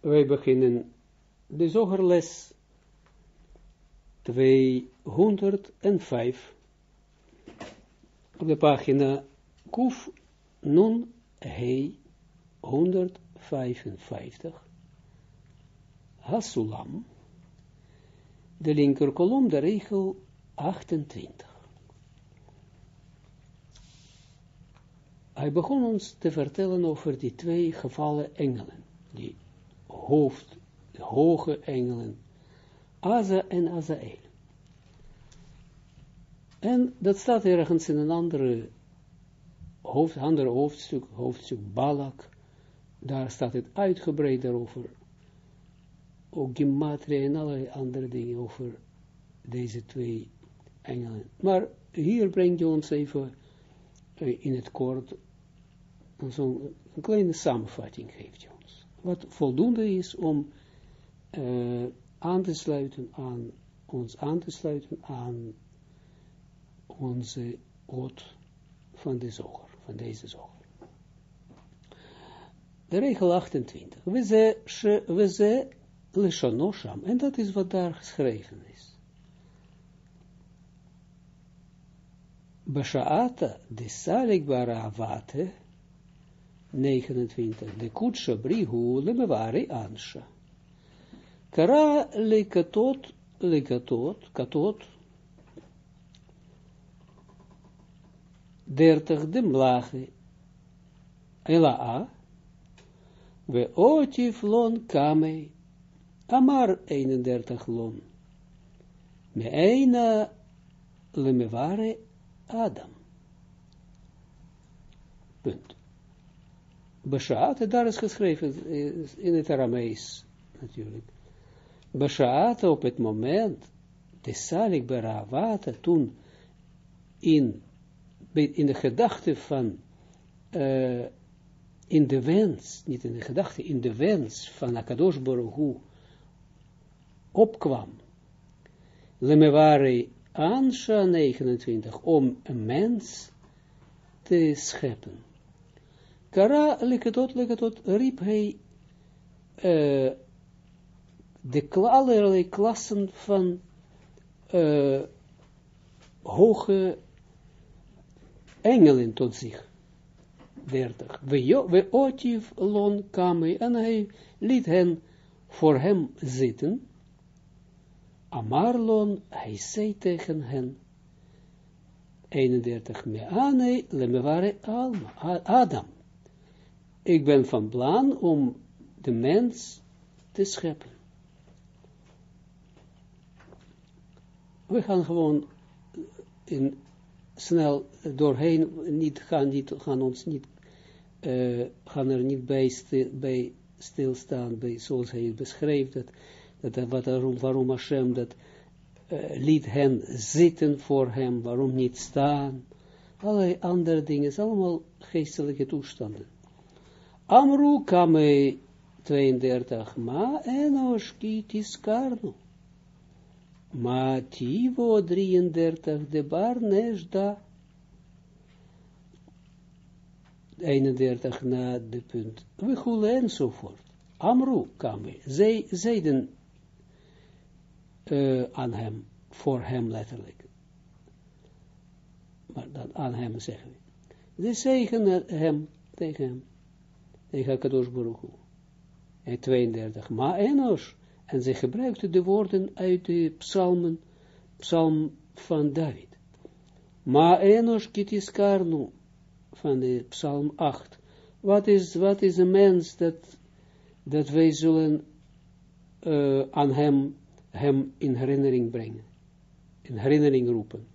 wij beginnen de zogerles 205 op de pagina Kuf Nun Hei 155 Hasulam de linker kolom de regel 28 hij begon ons te vertellen over die twee gevallen engelen, die hoofd, hoge engelen, Aza en Azael. En dat staat ergens in een andere hoofd, andere hoofdstuk, hoofdstuk Balak, daar staat het uitgebreid daarover, ook Gematria en allerlei andere dingen over deze twee engelen. Maar hier brengt je ons even eh, in het kort zo'n kleine samenvatting geeft je. Wat voldoende is om uh, aan te sluiten aan, ons aan te sluiten aan onze oot van de zoger, van deze zoger. De regel 28. We ze, leshonosham. En dat is wat daar geschreven is. Bashaata de baravate 29. De kutsha brihu lemewari ansha. Kara lekatot, lekatot, katot, 30 de mlache, ela we otif lon kame, amar 31 lon, me eina lemeware Adam. Punt. Beshaat, daar is geschreven in het Aramees natuurlijk. Beshaat op het moment, de Salik Beravata, toen in, in de gedachte van, uh, in de wens, niet in de gedachte, in de wens van Akadosh Baruch opkwam, Lemeware Ansha 29, om een mens te scheppen. Kara lekatot lekatot riep hij uh, de allerlei klassen van uh, hoge engelen tot zich. 30. We otiv lon kame en hij liet hen voor hem zitten. Amarlon, hij zei tegen hen, 31, meane lemeware alma, Adam ik ben van plan om de mens te scheppen. We gaan gewoon in, snel doorheen, niet, gaan, niet, gaan ons niet, uh, gaan er niet bij, stil, bij stilstaan, zoals hij het beschreef, dat, dat, wat, waarom, waarom Hashem dat uh, liet hen zitten voor hem, waarom niet staan, allerlei andere dingen, allemaal geestelijke toestanden. Amru kame 32, ma enos kitis karno. Ma tivo 33, de bar nesda. 31 na de punt. We goelen enzovoort. Amru kame. Zij zeiden uh, aan hem, voor hem letterlijk. Maar dan aan hem zeggen we. Ze zeggen hem, tegen hem tegen Kadosh Baruch En 32, ma enos. En ze gebruikte de woorden uit de psalmen, psalm van David. Ma enos kitiskarnu, van de psalm 8. Wat is, wat is een mens dat, dat wij zullen uh, aan hem, hem in herinnering brengen, in herinnering roepen.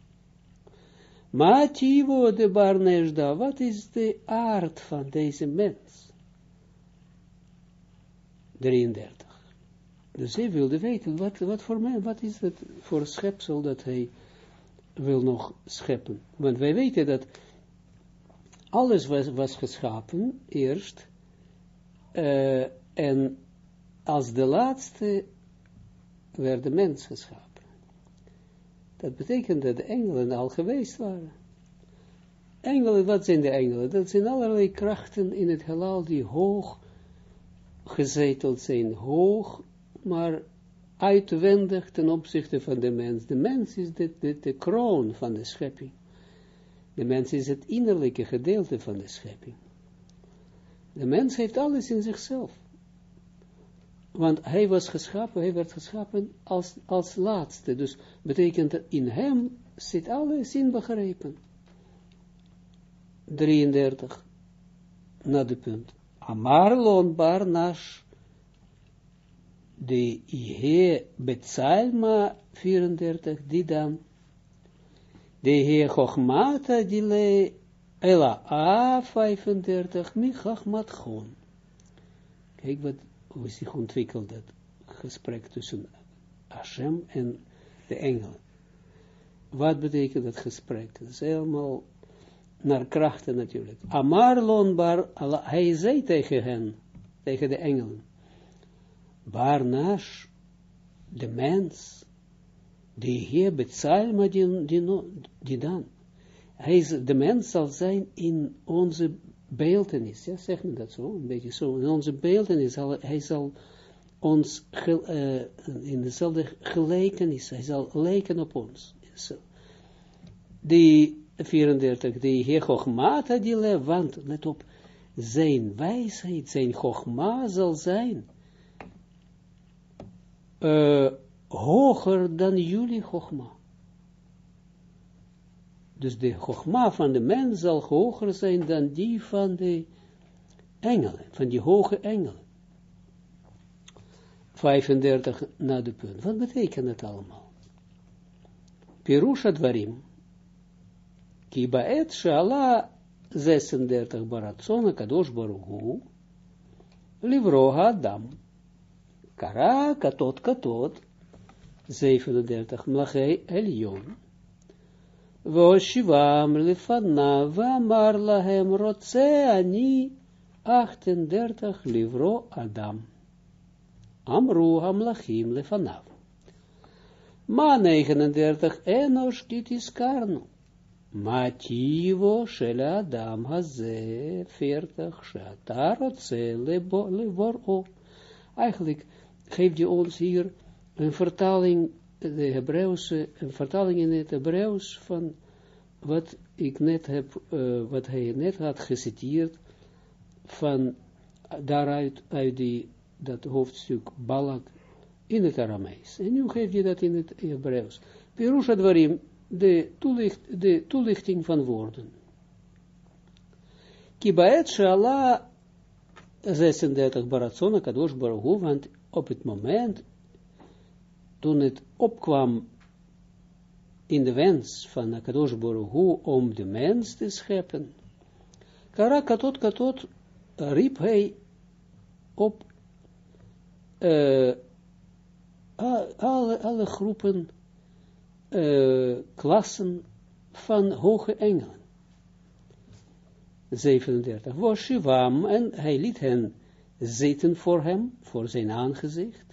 Ma tivo de barnesda, wat is de aard van deze mens? 33. Dus hij wilde weten, wat, wat voor mij, wat is het voor schepsel dat hij wil nog scheppen. Want wij weten dat alles was, was geschapen, eerst, uh, en als de laatste werd de mens geschapen. Dat betekent dat de engelen al geweest waren. Engelen, wat zijn de engelen? Dat zijn allerlei krachten in het heelal die hoog gezeteld zijn, hoog, maar uitwendig ten opzichte van de mens. De mens is de, de, kroon van de schepping. De mens is het innerlijke gedeelte van de schepping. De mens heeft alles in zichzelf. Want hij was geschapen, hij werd geschapen als, als laatste. Dus betekent dat in hem zit alles inbegrepen. 33, na de punt. Amar loonbaar nash de Ihe Betsalma 34, die dan de Ihe Chochmata die le Ela A 35, mi Chachmat Gon. Kijk wat, hoe zich ontwikkelt dat gesprek tussen Hashem en de engelen. Wat betekent dat gesprek? Dat is helemaal naar krachten natuurlijk. Amar Lonbar, hij zei tegen hen, tegen de engelen, Barnash, de mens, die hier betzalma die, die, die dan, hij is, de mens zal zijn in onze beeltenis, ja, zeg me dat zo, een beetje zo, in onze beeltenis, zal, hij zal ons ge, uh, in dezelfde gelijkenis, hij zal lijken op ons. Die 34, die heer Chochmata die le, want, let op, zijn wijsheid, zijn Chochma zal zijn, uh, hoger dan jullie Chogma. Dus de Chogma van de mens zal hoger zijn dan die van de engelen, van die hoge engelen. 35 na de punt. Wat betekent het allemaal? Pirusha dvarim. Ki baet shala 36 baratzona kadosh barugu. Livro Adam. Kara katot katot, 37, mlachei elyon. Voshivam lefana, vamar lahem rotse ani, 38, livro Adam. Amru hamlachim lefanav. Ma 39, enosh kitis karnu. Mativo shel Adam haze, 40, sheata rotse lebor Eigenlijk geeft hij ons hier een vertaling, de Hebreeuwse, een vertaling in het Hebreeuws van wat ik net heb, uh, wat hij net had geciteerd, van daaruit, uit die, dat hoofdstuk Balak in het Aramees. En nu geeft hij dat in het Hebreeuws. Pirusha Dwarim, de, toelicht, de toelichting van woorden. Kibaet Shala 36 Baratzona Kadosh Baruch want op het moment, toen het opkwam in de wens van Akadosh Baruch om de mens te scheppen, Kara katot katot riep hij op uh, alle, alle groepen, uh, klassen van hoge engelen. 37. Woshivam, en hij liet hen zitten voor hem, voor zijn aangezicht.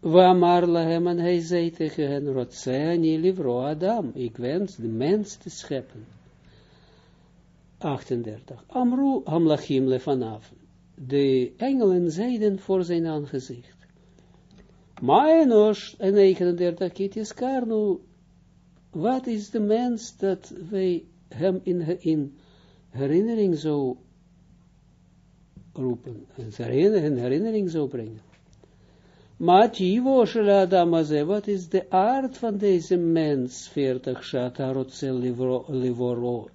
Wamar lahem, en hij zei tegen hen, Rotseani livro Adam, ik wens de mens te scheppen. 38. Amru hamlachim lefanav, de engelen zeiden voor zijn aangezicht. Maenos, en 39, kitis karnu, wat is de mens dat wij hem in, in herinnering zou roepen, een herinnering zou brengen. Maar Tivo Adamaze, wat is de aard van deze mens, 40 Shatarotse Livoro,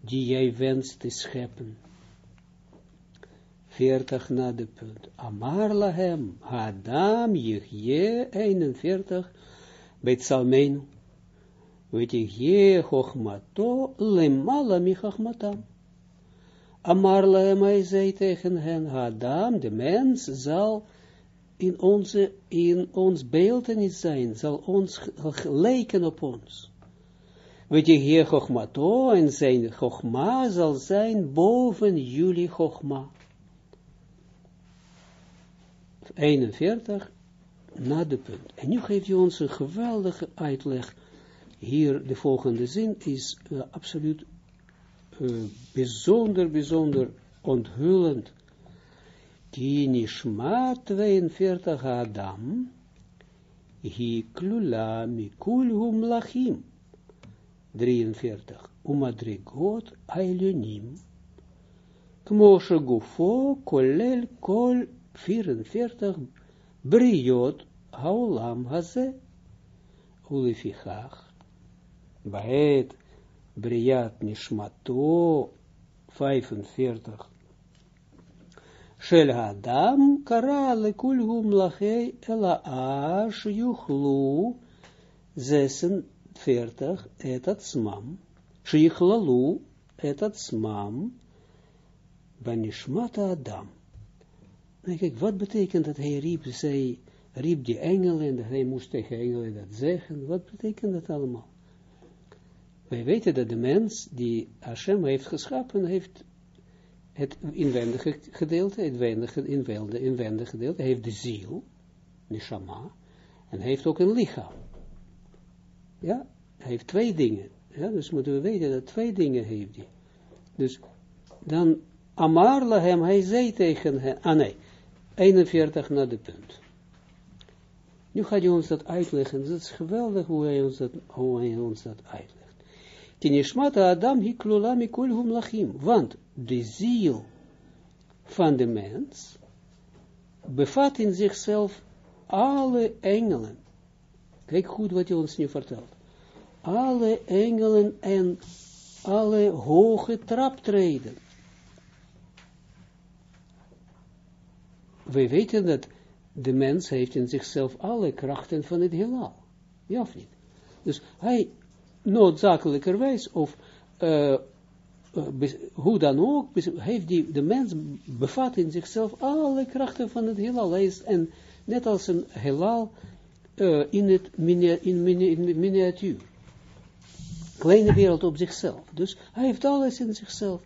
die jij wenst te scheppen? 40 na de punt. Amar lahem, Adam, Jechje, 41, Betsalmenu. Wetihye chochmato lemala mi. Amar hij zei tegen hen, Adam, de mens, zal in, onze, in ons beeldenis zijn, zal ons lijken op ons. Weet je hier en zijn Chochma zal zijn boven jullie Chochma. 41 na de punt. En nu geeft hij ons een geweldige uitleg hier de volgende zin is uh, absoluut uh, bijzonder, bijzonder onthullend. Ki nishma 42 Adam, hi klula mikul lachim. 43. Umadrigot ailunim. Kmoshe gufo kolel kol 44. Briot haolam haze. Ulefichach. Baet Briat Nishmato 45. Shel Adam kara mlachei ela ash yuchlu 46 etat smam. Shichlalu etat smam banishmata Adam. Nou, kijk, wat betekent dat hij riep, zei, riep die engelen, en dat hij moest tegen engelen dat zeggen, wat betekent dat allemaal? Wij weten dat de mens die Hashem heeft geschapen, heeft het inwendige gedeelte, het inwendige, inwendige, inwendige gedeelte, heeft de ziel, neshama, en heeft ook een lichaam. Ja, hij heeft twee dingen. Ja, dus moeten we weten dat twee dingen heeft hij. Dus dan Amar lahem, hij zei tegen hen, ah nee, 41 naar de punt. Nu gaat hij ons dat uitleggen, dat is geweldig hoe hij ons dat, hoe hij ons dat uitlegt. Tinishmata Adam hiklula mikul hum lachim. Want de ziel van de mens bevat in zichzelf alle engelen. Kijk goed wat hij ons nu vertelt. Alle engelen en alle hoge traptreden. We weten dat de mens heeft in zichzelf alle krachten van het heelal. Ja of niet? Dus hij noodzakelijkerwijs, of uh, hoe dan ook, heeft die, de mens bevat in zichzelf alle krachten van het heelal. Hij is en net als een heelal uh, in het in, in miniatuur. Kleine wereld op zichzelf. Dus hij heeft alles in zichzelf.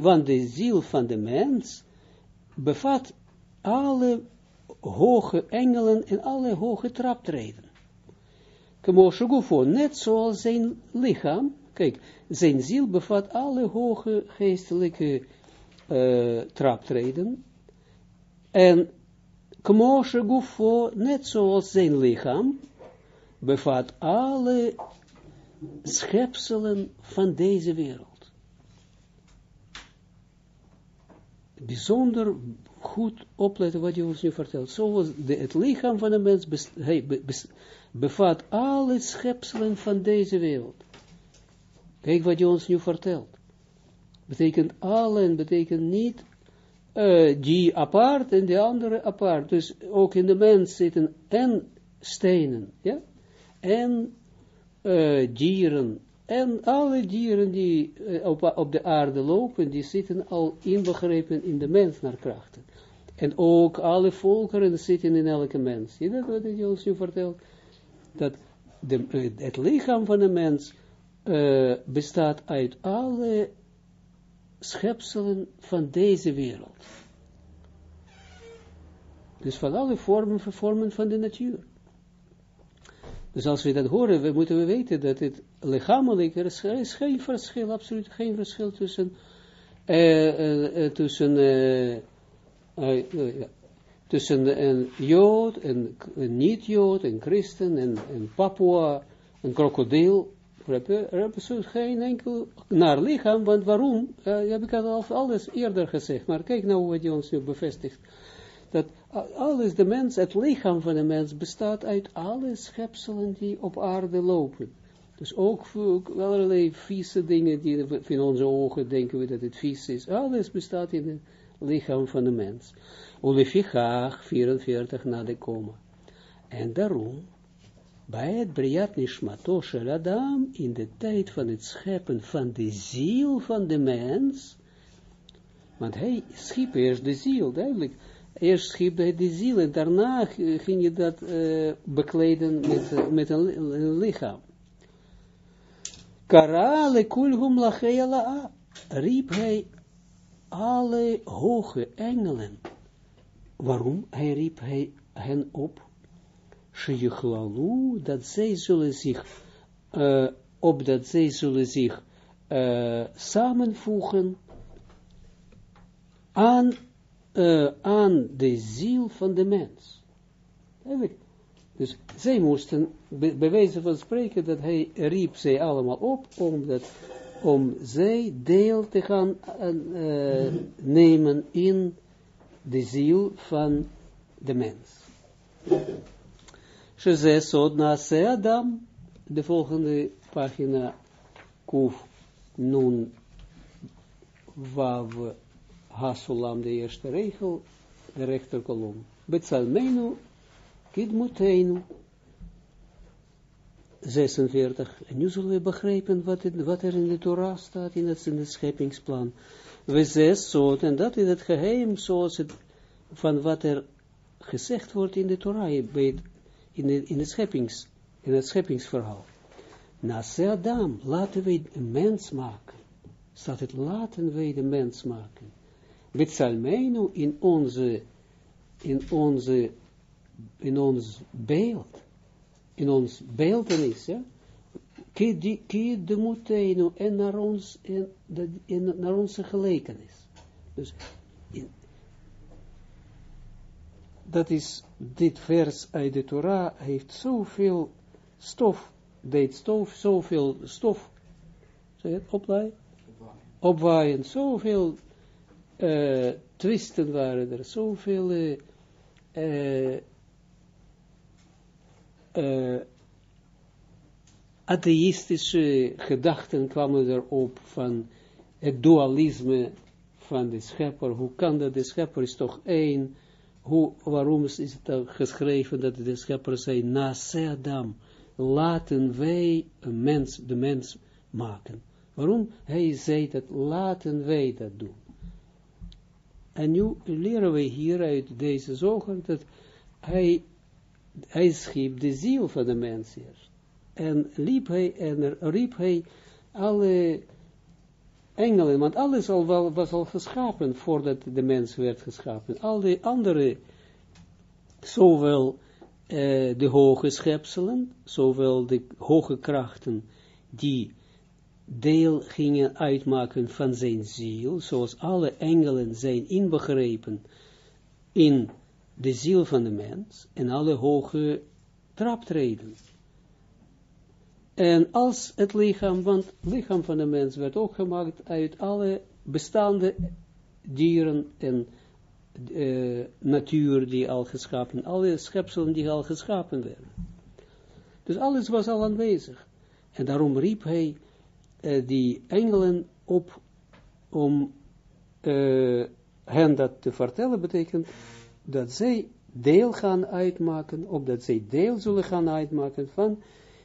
Want de ziel van de mens bevat alle hoge engelen en alle hoge traptreden. Kemoshe net zoals zijn lichaam, kijk, zijn ziel bevat alle hoge geestelijke uh, traptreden, en Kemoshe Gufo, net zoals zijn lichaam, bevat alle schepselen van deze wereld. Bijzonder goed opletten wat je ons nu vertelt. Zoals de, het lichaam van een mens bes, bevat alle schepselen van deze wereld. Kijk wat je ons nu vertelt. Betekent allen, betekent niet uh, die apart en de andere apart. Dus ook in de mens zitten en stenen, ja, en uh, dieren, en alle dieren die uh, op, de aarde lopen, die zitten al inbegrepen in de mens naar krachten. En ook alle volkeren zitten in elke mens. Zie dat wat hij ons nu vertelt? dat de, eh, het lichaam van een mens uh, bestaat uit alle schepselen van deze wereld. Dus van alle vormen, vormen van de natuur. Dus als we dat horen, we moeten we weten dat het lichamelijk, er is, er geen verschil, absoluut geen verschil tussen, uh, uh, tussen tussen een jood, en niet-jood, een christen, en een papua, een krokodil. Er is geen enkel naar lichaam, want waarom? Uh, heb ik al alles eerder gezegd, maar kijk nou wat je ons nu bevestigt. Dat alles, de mens, het lichaam van de mens bestaat uit alle schepselen die op aarde lopen. Dus ook, ook allerlei vieze dingen die in onze ogen denken we dat het vies is. Alles bestaat in het lichaam van de mens. Ulefichach 44 na de koma. En daarom, bij het Briat Nishmato in de tijd van het scheppen van de ziel van de mens, want hij schiep eerst de ziel, duidelijk, eerst schiep hij de ziel en daarna ging je dat uh, bekleden met, uh, met een, lichaam. Kara le kulhum lachea riep hij alle hoge engelen Waarom? Hij riep hij hen op, Sheyichlalu, dat zij zullen zich, uh, op dat zij zullen zich uh, samenvoegen, aan, uh, aan de ziel van de mens. Dus zij moesten be van spreken dat hij riep zij allemaal op, omdat, om zij deel te gaan uh, nemen in de ziel van de mens. Sheze sod Adam, de volgende pagina, kuf nun wav hasulam, de eerste regel, de rechterkolom. Betsalmenu, kidmuteinu. 46. En nu zullen we begrijpen wat, het, wat er in de Torah staat, in het, in het scheppingsplan. We zes soort, en dat is het geheim, zoals van wat er gezegd wordt in de Torah, bij in, de, in, het scheppings, in het scheppingsverhaal. Na Adam, laten wij een mens maken. Staat het, laten wij de mens maken. Betsalmeinu in onze, in onze, in ons beeld, in ons beeldenis, ja. Ki de moteinu en naar ons, en, in, naar onze gelijkenis. Dus dat is, dit vers uit de Torah heeft zoveel stof, deed stof, zoveel stof, zeg het, opwaaien? Opwaaien, zoveel uh, twisten waren er, zoveel uh, uh, atheïstische gedachten kwamen erop van het dualisme van de schepper. Hoe kan dat? De schepper is toch één hoe, waarom is het geschreven dat de schepper zei, na Adam, laten wij een mens, de mens maken. Waarom? Hij zei dat, laten wij dat doen. En nu leren wij hier uit deze zoger dat hij, hij schiep de ziel van de mens eerst. En liep hij, en riep hij alle engelen, want alles al wel, was al geschapen voordat de mens werd geschapen. Al die andere, zowel uh, de hoge schepselen, zowel de hoge krachten, die deel gingen uitmaken van zijn ziel, zoals alle engelen zijn inbegrepen in de ziel van de mens, en alle hoge traptreden. En als het lichaam, want het lichaam van de mens werd ook gemaakt uit alle bestaande dieren en uh, natuur die al geschapen, alle schepselen die al geschapen werden. Dus alles was al aanwezig. En daarom riep hij uh, die engelen op om uh, hen dat te vertellen, betekent dat zij deel gaan uitmaken, of dat zij deel zullen gaan uitmaken van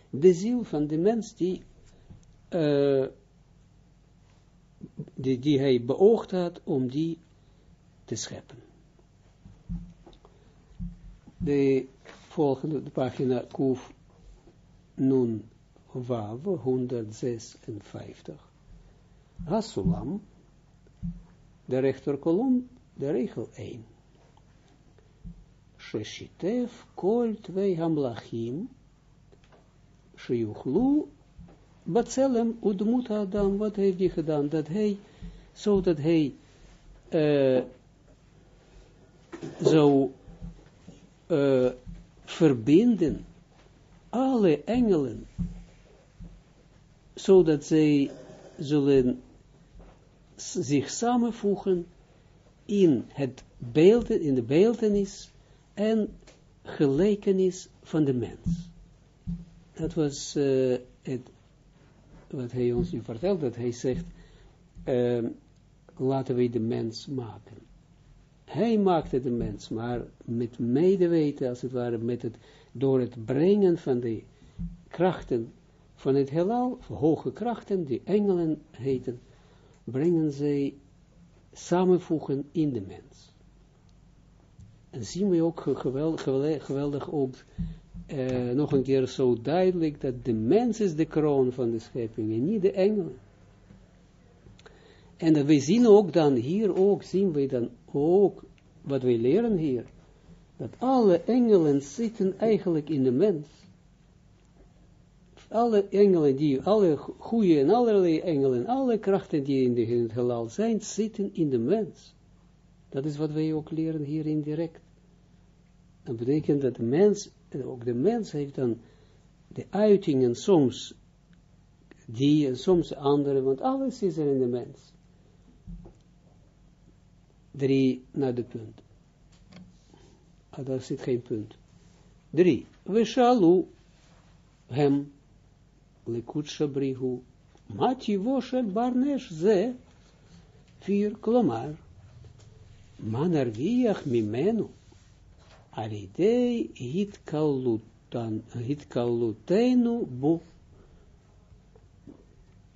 de ziel van de mens die, uh, die, die hij beoogd had om die te scheppen. De volgende pagina, Kuf Nun Wav, 156. Hasulam, de rechterkolom, de regel 1. Sheshitev kol twee hamlachim, Sheyuchlu, Batselem, Udmut Adam, wat heeft hij gedaan? Dat hij, zodat hij uh, zou verbinden alle engelen, zodat zij zullen zich samenvoegen in het beeld, in de beeldenis en gelijkenis van de mens dat was uh, het, wat hij ons nu vertelt, dat hij zegt, uh, laten we de mens maken. Hij maakte de mens, maar met medeweten, als het ware, met het, door het brengen van de krachten van het heelal, hoge krachten, die engelen heten, brengen zij samenvoegen in de mens. En zien we ook geweldig, geweldig ook uh, nog een keer zo duidelijk dat de mens is de kroon van de schepping en niet de engelen. En we zien ook dan hier ook, zien we dan ook, wat wij leren hier, dat alle engelen zitten eigenlijk in de mens. Alle engelen die, alle goede en allerlei engelen, alle krachten die in, de, het heelal zijn, zitten in de mens. Dat is wat wij ook leren hier indirect. Dat betekent dat de mens, ook de mens heeft dan de uitingen soms die en soms andere, want alles is er in de mens. Drie naar de punt. Ah, daar zit geen punt. Drie. We shalu hem lekut shabrihu mati voshel barnesh ze vier klomar man arviach mimenu alidei hitkalutenu bo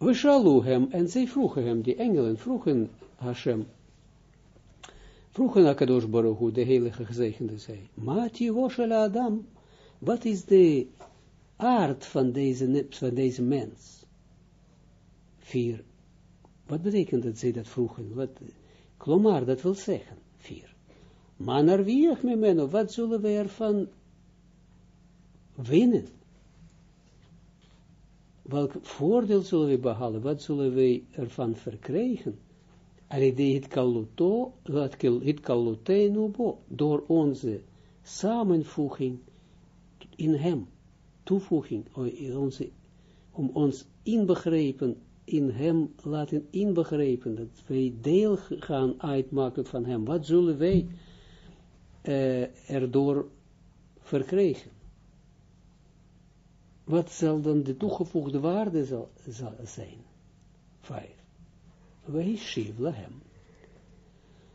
we shalu hem, en zij vroegen hem, die engelen vroegen Hashem, vroegen Akadosh Baruch de heilige gezegende zei, Mati Woshel Adam, wat is de aard van deze, van deze mens? Vier. Wat betekent dat zij dat vroegen? Wat, klomar, dat wil zeggen. Vier. Manar wieg me meno, wat zullen we ervan winnen? welk voordeel zullen we behalen, wat zullen we ervan verkrijgen? Het kaluto, het door onze samenvoeging in hem, toevoeging, onze, om ons inbegrepen, in hem laten inbegrepen, dat wij deel gaan uitmaken van hem, wat zullen wij uh, erdoor verkrijgen? wat zal dan de toegevoegde waarde zal, zijn? Vijf. Wij shiv lahem.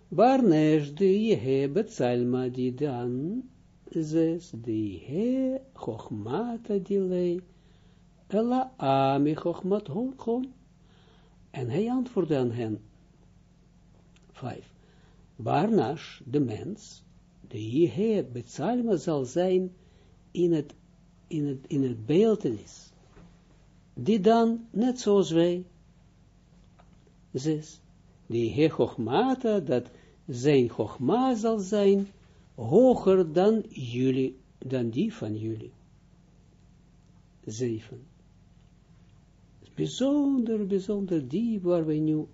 Barnesh de jehe betzalma di dan, zes de jehe chochmata dilei, ela ami chochmat En hij antwoordde aan hen, vijf. Barnash, de mens, de jehe betzalma zal zijn in het in het, in het beeldenis, die dan, net zoals wij, zes, die he chochmata, dat zijn chochma zal zijn, hoger dan jullie, dan die van jullie. Zeven. Bijzonder, bijzonder diep waar wij nu,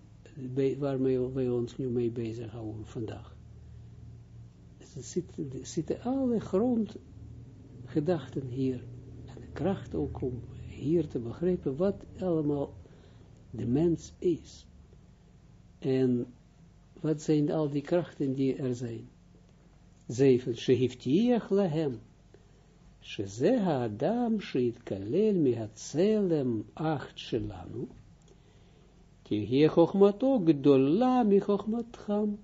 waarmee wij ons nu mee bezighouden vandaag. Er zitten, alle grond gedachten hier, en de kracht ook om hier te begrijpen wat allemaal de mens is. En wat zijn al die krachten die er zijn. Zeven, shehiftiach lahem, שזה האדם שהתקלל מהצלם אcht שלנו, תהיה חוכמתו גדולה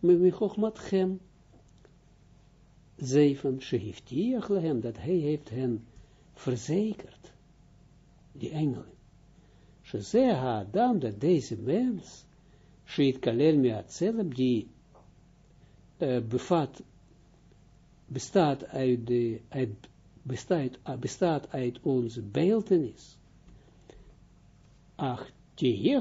מחוכמתכם, zeven, shehiftiach lehem, dat hij heeft hen verzekerd, die engelen. Sheze ha-adam, dat deze mens, sheit kalel mi'atzelem, die uh, bevat, bestaat uit, de, uit, bestaat, bestaat uit onze beeltenis. Ach, die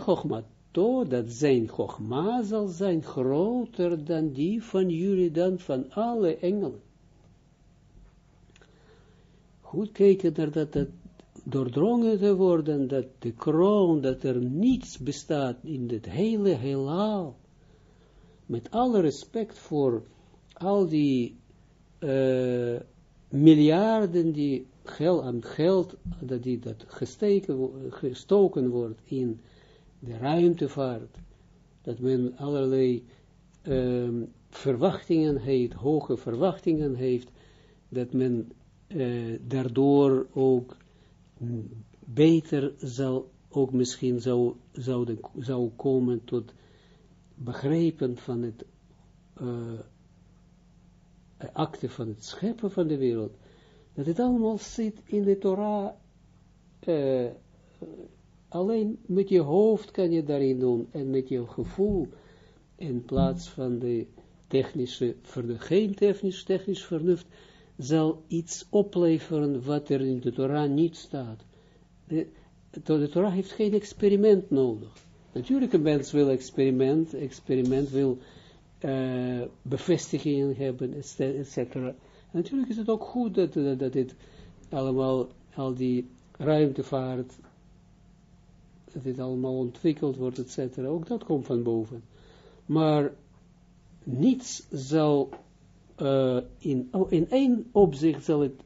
to, dat zijn chogma zal zijn groter dan die van jullie, dan van alle engelen goed kijken naar dat, dat doordrongen te worden, dat de kroon, dat er niets bestaat in het hele heelal, met alle respect voor al die uh, miljarden die geld aan geld, dat die dat gestoken wordt in de ruimtevaart, dat men allerlei uh, verwachtingen heeft, hoge verwachtingen heeft, dat men uh, daardoor ook beter zal, ook misschien zou, zou, zou komen tot begrijpen van het uh, acte van het scheppen van de wereld, dat het allemaal zit in de Torah, uh, alleen met je hoofd kan je daarin doen, en met je gevoel, in plaats van de technische, geen technisch, technisch vernuft, zal iets opleveren wat er in de Torah niet staat. De, de Torah heeft geen experiment nodig. Natuurlijk, een mens wil experiment, experiment wil uh, bevestigingen hebben, etc. Natuurlijk is het ook goed dat, dit allemaal, al die ruimtevaart, dat dit allemaal ontwikkeld wordt, etc. Ook dat komt van boven. Maar niets zal, uh, in, oh, in één opzicht zal het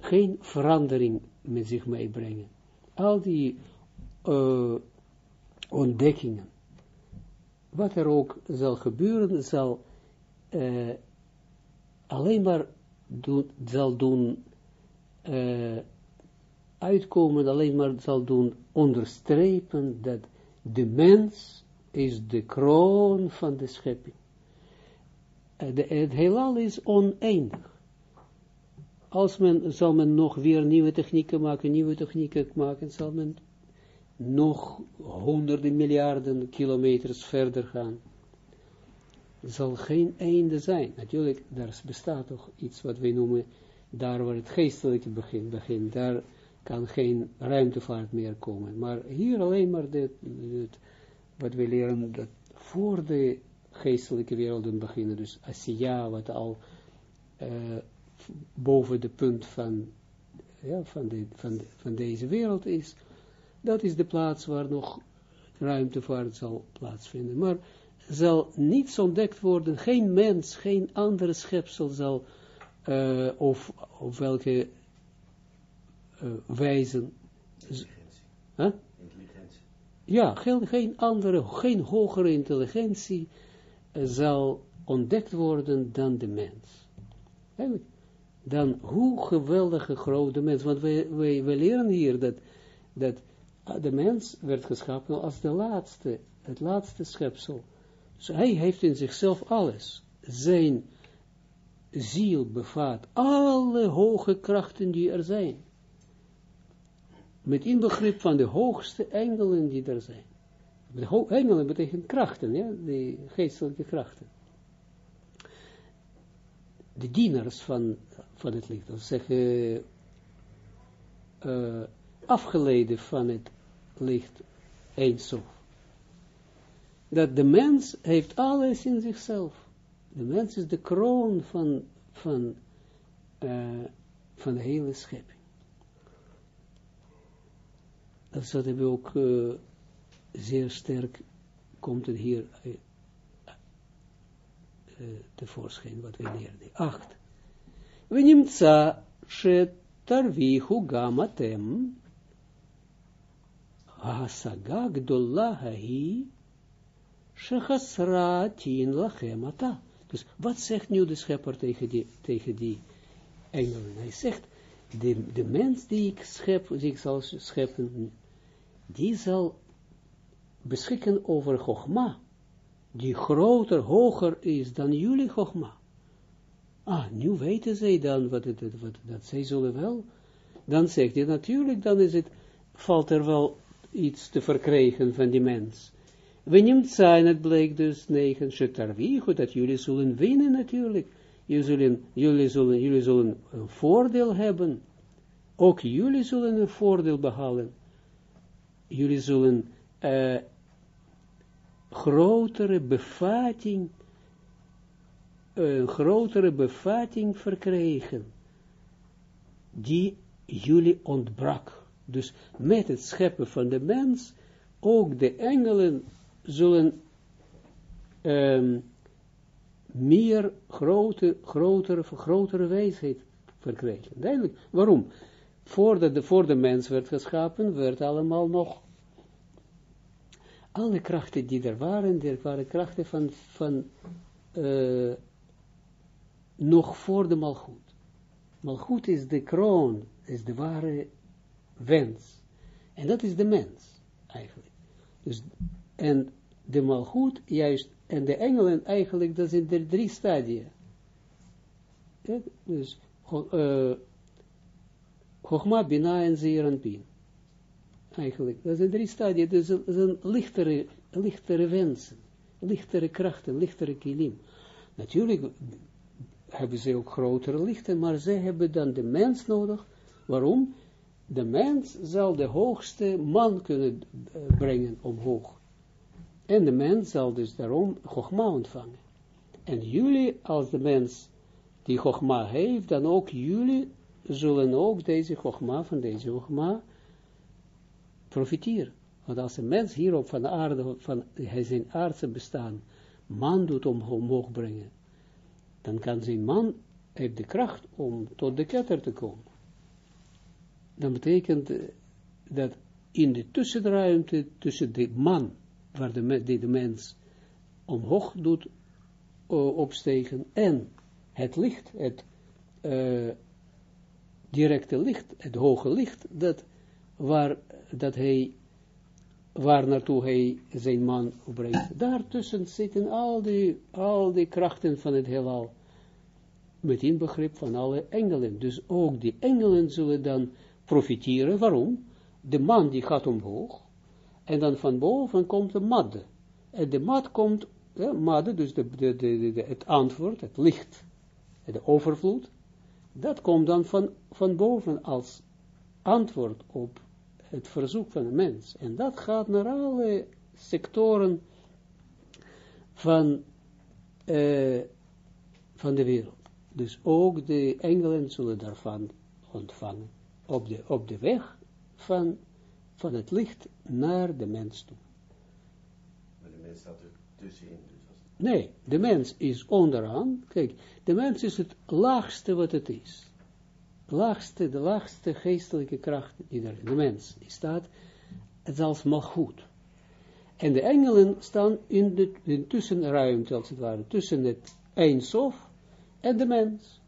geen verandering met zich meebrengen. Al die uh, ontdekkingen, wat er ook zal gebeuren, zal uh, alleen maar zal doen uh, uitkomen, alleen maar zal doen onderstrepen dat de mens is de kroon van de schepping. Uh, de, het heelal is oneindig. Als men, zal men nog weer nieuwe technieken maken, nieuwe technieken maken, zal men nog honderden miljarden kilometers verder gaan. Zal geen einde zijn. Natuurlijk, daar bestaat toch iets wat wij noemen, daar waar het geestelijke begint, begint daar kan geen ruimtevaart meer komen. Maar hier alleen maar dit, wat we leren, dat voor de geestelijke werelden beginnen, dus Asiya, wat al uh, boven de punt van, ja, van, de, van, van deze wereld is, dat is de plaats waar nog ruimtevaart zal plaatsvinden. Maar zal niets ontdekt worden, geen mens, geen andere schepsel zal, uh, of, of welke uh, wijzen. Huh? Ja, geen, geen andere, geen hogere intelligentie uh, zal ontdekt worden dan de mens. Eigenlijk, dan hoe geweldige grote mens, want wij, wij, wij leren hier dat, dat de mens werd geschapen als de laatste, het laatste schepsel. Dus hij heeft in zichzelf alles. Zijn ziel bevat alle hoge krachten die er zijn. Met inbegrip van de hoogste engelen die er zijn. De engelen betekent krachten, ja, de geestelijke krachten. De dieners van, van het licht, dat zeggen, uh, van het licht Eindsof. Dat de mens heeft alles in zichzelf. De mens is de kroon van, van, eh, van de hele schepping. Dat hebben we ook eh, zeer sterk, komt het hier uh, tevoorschijn, wat we leerden. Acht. We neemt sa, she tarvihu gamatem, ההשגה גדולה ההיא Shechasra tien lachem ata. Dus wat zegt nu de schepper tegen die, tegen die engelen? Hij zegt, de, de mens die ik schep, die ik zal scheppen, die zal beschikken over Chogma, die groter, hoger is dan jullie Chogma. Ah, nu weten zij dan wat, het, wat dat zij zullen wel. Dan zegt hij natuurlijk, dan is het, valt er wel iets te verkrijgen van die mens. We neemt zijn, het bleek dus negen, dat jullie zullen winnen natuurlijk. Jullie zullen, jullie zullen, jullie zullen een voordeel hebben. Ook jullie zullen een voordeel behalen. Jullie zullen uh, grotere bevatting, een grotere bevatting verkrijgen, die jullie ontbrak. Dus met het scheppen van de mens, ook de engelen zullen um, meer grote, grotere, grotere wijsheid verkrijgen. Duidelijk. Waarom? Voordat de, voor de mens werd geschapen, werd allemaal nog alle krachten die er waren, die waren krachten van, van uh, nog voor de malgoed. Malgoed is de kroon, is de ware wens. En dat is de mens, eigenlijk. Dus en de malgoed, juist, en de engelen eigenlijk, dat zijn de drie stadia. Dus, uh, Chogma, Bina en Zeeranpin. Eigenlijk, dat zijn drie stadia, dus dat zijn lichtere, lichtere wensen, lichtere krachten, lichtere kilim. Natuurlijk hebben ze ook grotere lichten, maar ze hebben dan de mens nodig. Waarom? De mens zal de hoogste man kunnen uh, brengen omhoog. En de mens zal dus daarom Chogma ontvangen. En jullie, als de mens die Chogma heeft, dan ook jullie zullen ook deze Chogma, van deze Chogma, profiteren. Want als een mens hierop van de aarde, van zijn aardse bestaan, man doet omhoog brengen, dan kan zijn man, heeft de kracht om tot de ketter te komen. Dan betekent dat in de tussenruimte tussen de man, waar de, die de mens omhoog doet uh, opstegen, en het licht, het uh, directe licht, het hoge licht, dat, waar, dat hij, waar naartoe hij zijn man brengt. Daartussen zitten al die, al die krachten van het heelal, met inbegrip van alle engelen. Dus ook die engelen zullen dan profiteren. Waarom? De man die gaat omhoog, en dan van boven komt de madde. En de mad komt, ja, madde, dus de, de, de, de, het antwoord, het licht, de overvloed, dat komt dan van, van boven als antwoord op het verzoek van de mens. En dat gaat naar alle sectoren van, uh, van de wereld. Dus ook de engelen zullen daarvan ontvangen. Op de, op de weg van, van het licht naar de mens toe. Maar de mens staat er tussenin. Dus als... Nee, de mens is onderaan. Kijk, de mens is het laagste wat het is. Laagste, de laagste geestelijke kracht die er in de mens die staat, het als goed. En de engelen staan in de, in tussenruimte, als het ware, tussen het eindsof en de mens.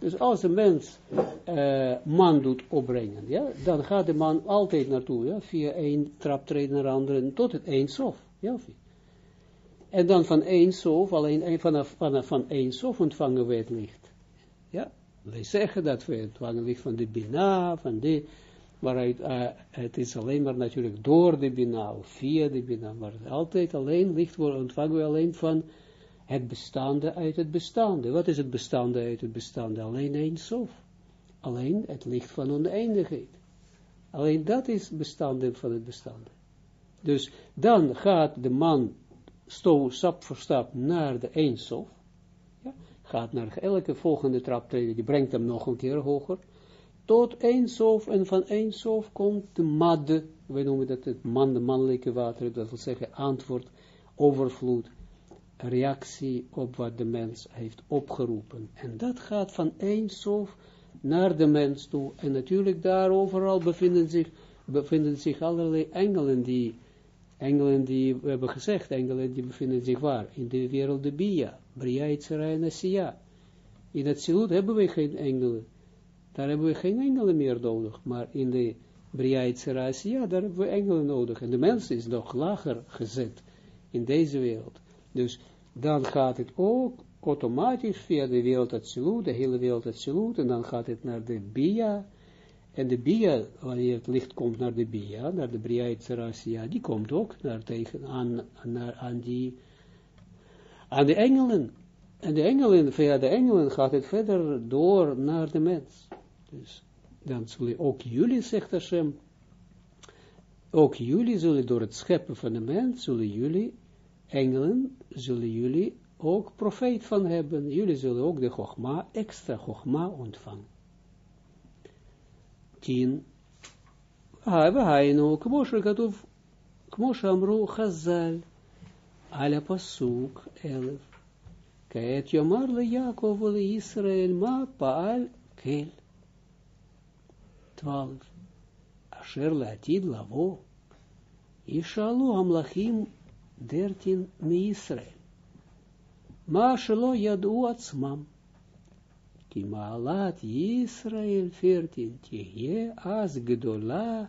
Dus als de mens uh, man doet opbrengen, ja, dan gaat de man altijd naartoe, ja, via één traptreden naar andere, tot het eindsof. Ja, en dan van één sof, alleen vanaf, vanaf van één sof ontvangen we het licht. Ja, wij zeggen dat we ontvangen licht van de Bina, van de, waaruit uh, het is alleen maar natuurlijk door de Bina, of via de Bina, maar altijd alleen licht ontvangen we alleen van het bestaande uit het bestaande. Wat is het bestaande uit het bestaande? Alleen één sof. Alleen het licht van oneindigheid. Alleen dat is bestaande van het bestaande. Dus dan gaat de man stap voor stap naar de Eindsof, ja, gaat naar elke volgende traptreden, die brengt hem nog een keer hoger, tot Eindsof, en van Eindsof komt de madde, wij noemen dat het man, de mannelijke water, dat wil zeggen antwoord, overvloed, reactie op wat de mens heeft opgeroepen. En dat gaat van Eindsof naar de mens toe, en natuurlijk daar overal bevinden zich, bevinden zich allerlei engelen die Engelen die, we hebben gezegd, engelen die bevinden zich waar? In de wereld de Bia, Bria, en Asiya. In het Silut hebben we geen engelen. Daar hebben we geen engelen meer nodig. Maar in de Bria, Asiya, daar hebben we engelen nodig. En de mens is nog lager gezet in deze wereld. Dus dan gaat het ook automatisch via de wereld Atsilut, de hele wereld Atsilut, en dan gaat het naar de Bia, en de Bia, wanneer het licht komt naar de Bia, naar de Bria Tzerasia, die komt ook naar tegen, aan, naar, aan, die, aan de engelen. En de engelen, via de engelen gaat het verder door naar de mens. Dus dan zullen ook jullie, zegt Hashem, ook jullie zullen door het scheppen van de mens, zullen jullie, engelen zullen jullie ook profeet van hebben. Jullie zullen ook de gogma, extra gogma ontvangen. 10. We gaan nu, kmoes amru chazal, ale pasuk 11. Kijet jomar le Jacob le Israel ma paal kel. 12. Asher le lavo, ishalu amlachim 13 Miisrael. Ma shelo yadu atzmam. Ki maalat Yisrael 14 tehye as gedola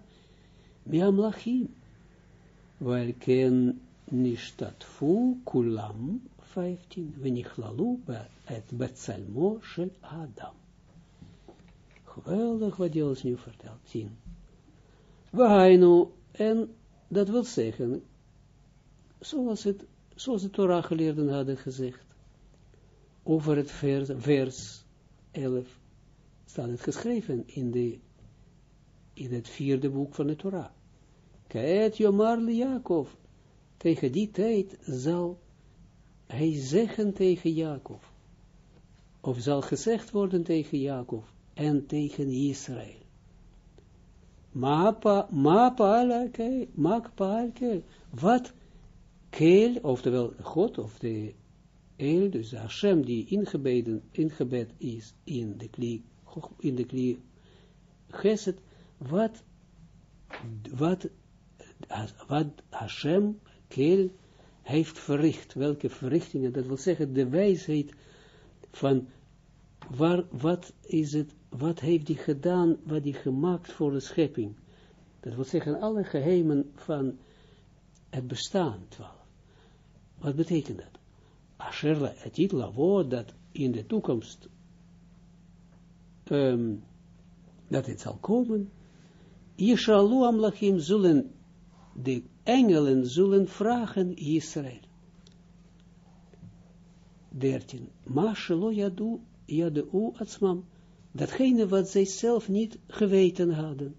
miamlachim. Weil ken nishtatfu kulam 15 venichlalu et betzalmo shel Adam. Geweldig wat Joost nu vertelt. 10. We en dat wil zeggen, zoals het, zoals de Torah geleerden hadden gezegd, over het vers, vers 11 staat het geschreven in, de, in het vierde boek van de Torah. Kaet Yomar Jacob. Tegen die tijd zal hij zeggen tegen Jacob. Of zal gezegd worden tegen Jacob en tegen Israël. Ma paalke, wat keel, oftewel God, of de eel, dus de Hashem die ingebed is in de klie, in de klie geset, wat, wat, wat Hashem, keel, heeft verricht, welke verrichtingen, dat wil zeggen, de wijsheid van, waar, wat is het, wat heeft hij gedaan, wat hij gemaakt voor de schepping, dat wil zeggen, alle geheimen van het bestaan, twaalf. Wat betekent dat? Asher het woord dat in de toekomst um, dat het zal komen, Yishalu amlachim zullen de engelen zullen vragen Israël. 13. Mashelo yadu yadu atzmam. Datgene wat zij zelf niet geweten hadden.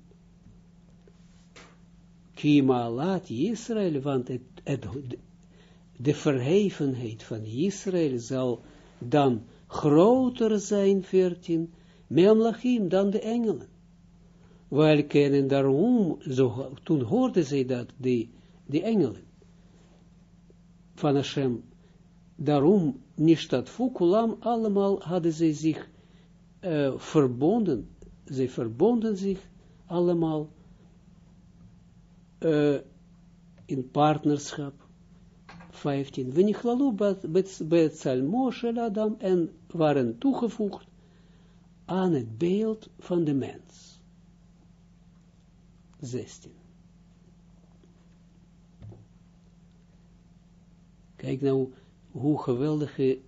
Kima laat Israël, want het, het, de verhevenheid van Israël zal dan groter zijn, 14, Meamlachim dan de engelen. Wel kennen daarom, zo, toen hoorden zij dat, die engelen van Hashem, daarom, Nishtat Fukulam, allemaal hadden zij zich uh, verbonden, zij verbonden zich allemaal uh, in partnerschap, 15. Wenichlalu betzalmo shel Adam en waren toegevoegd aan het beeld van de mens. 16. Kijk nou hoe geweldige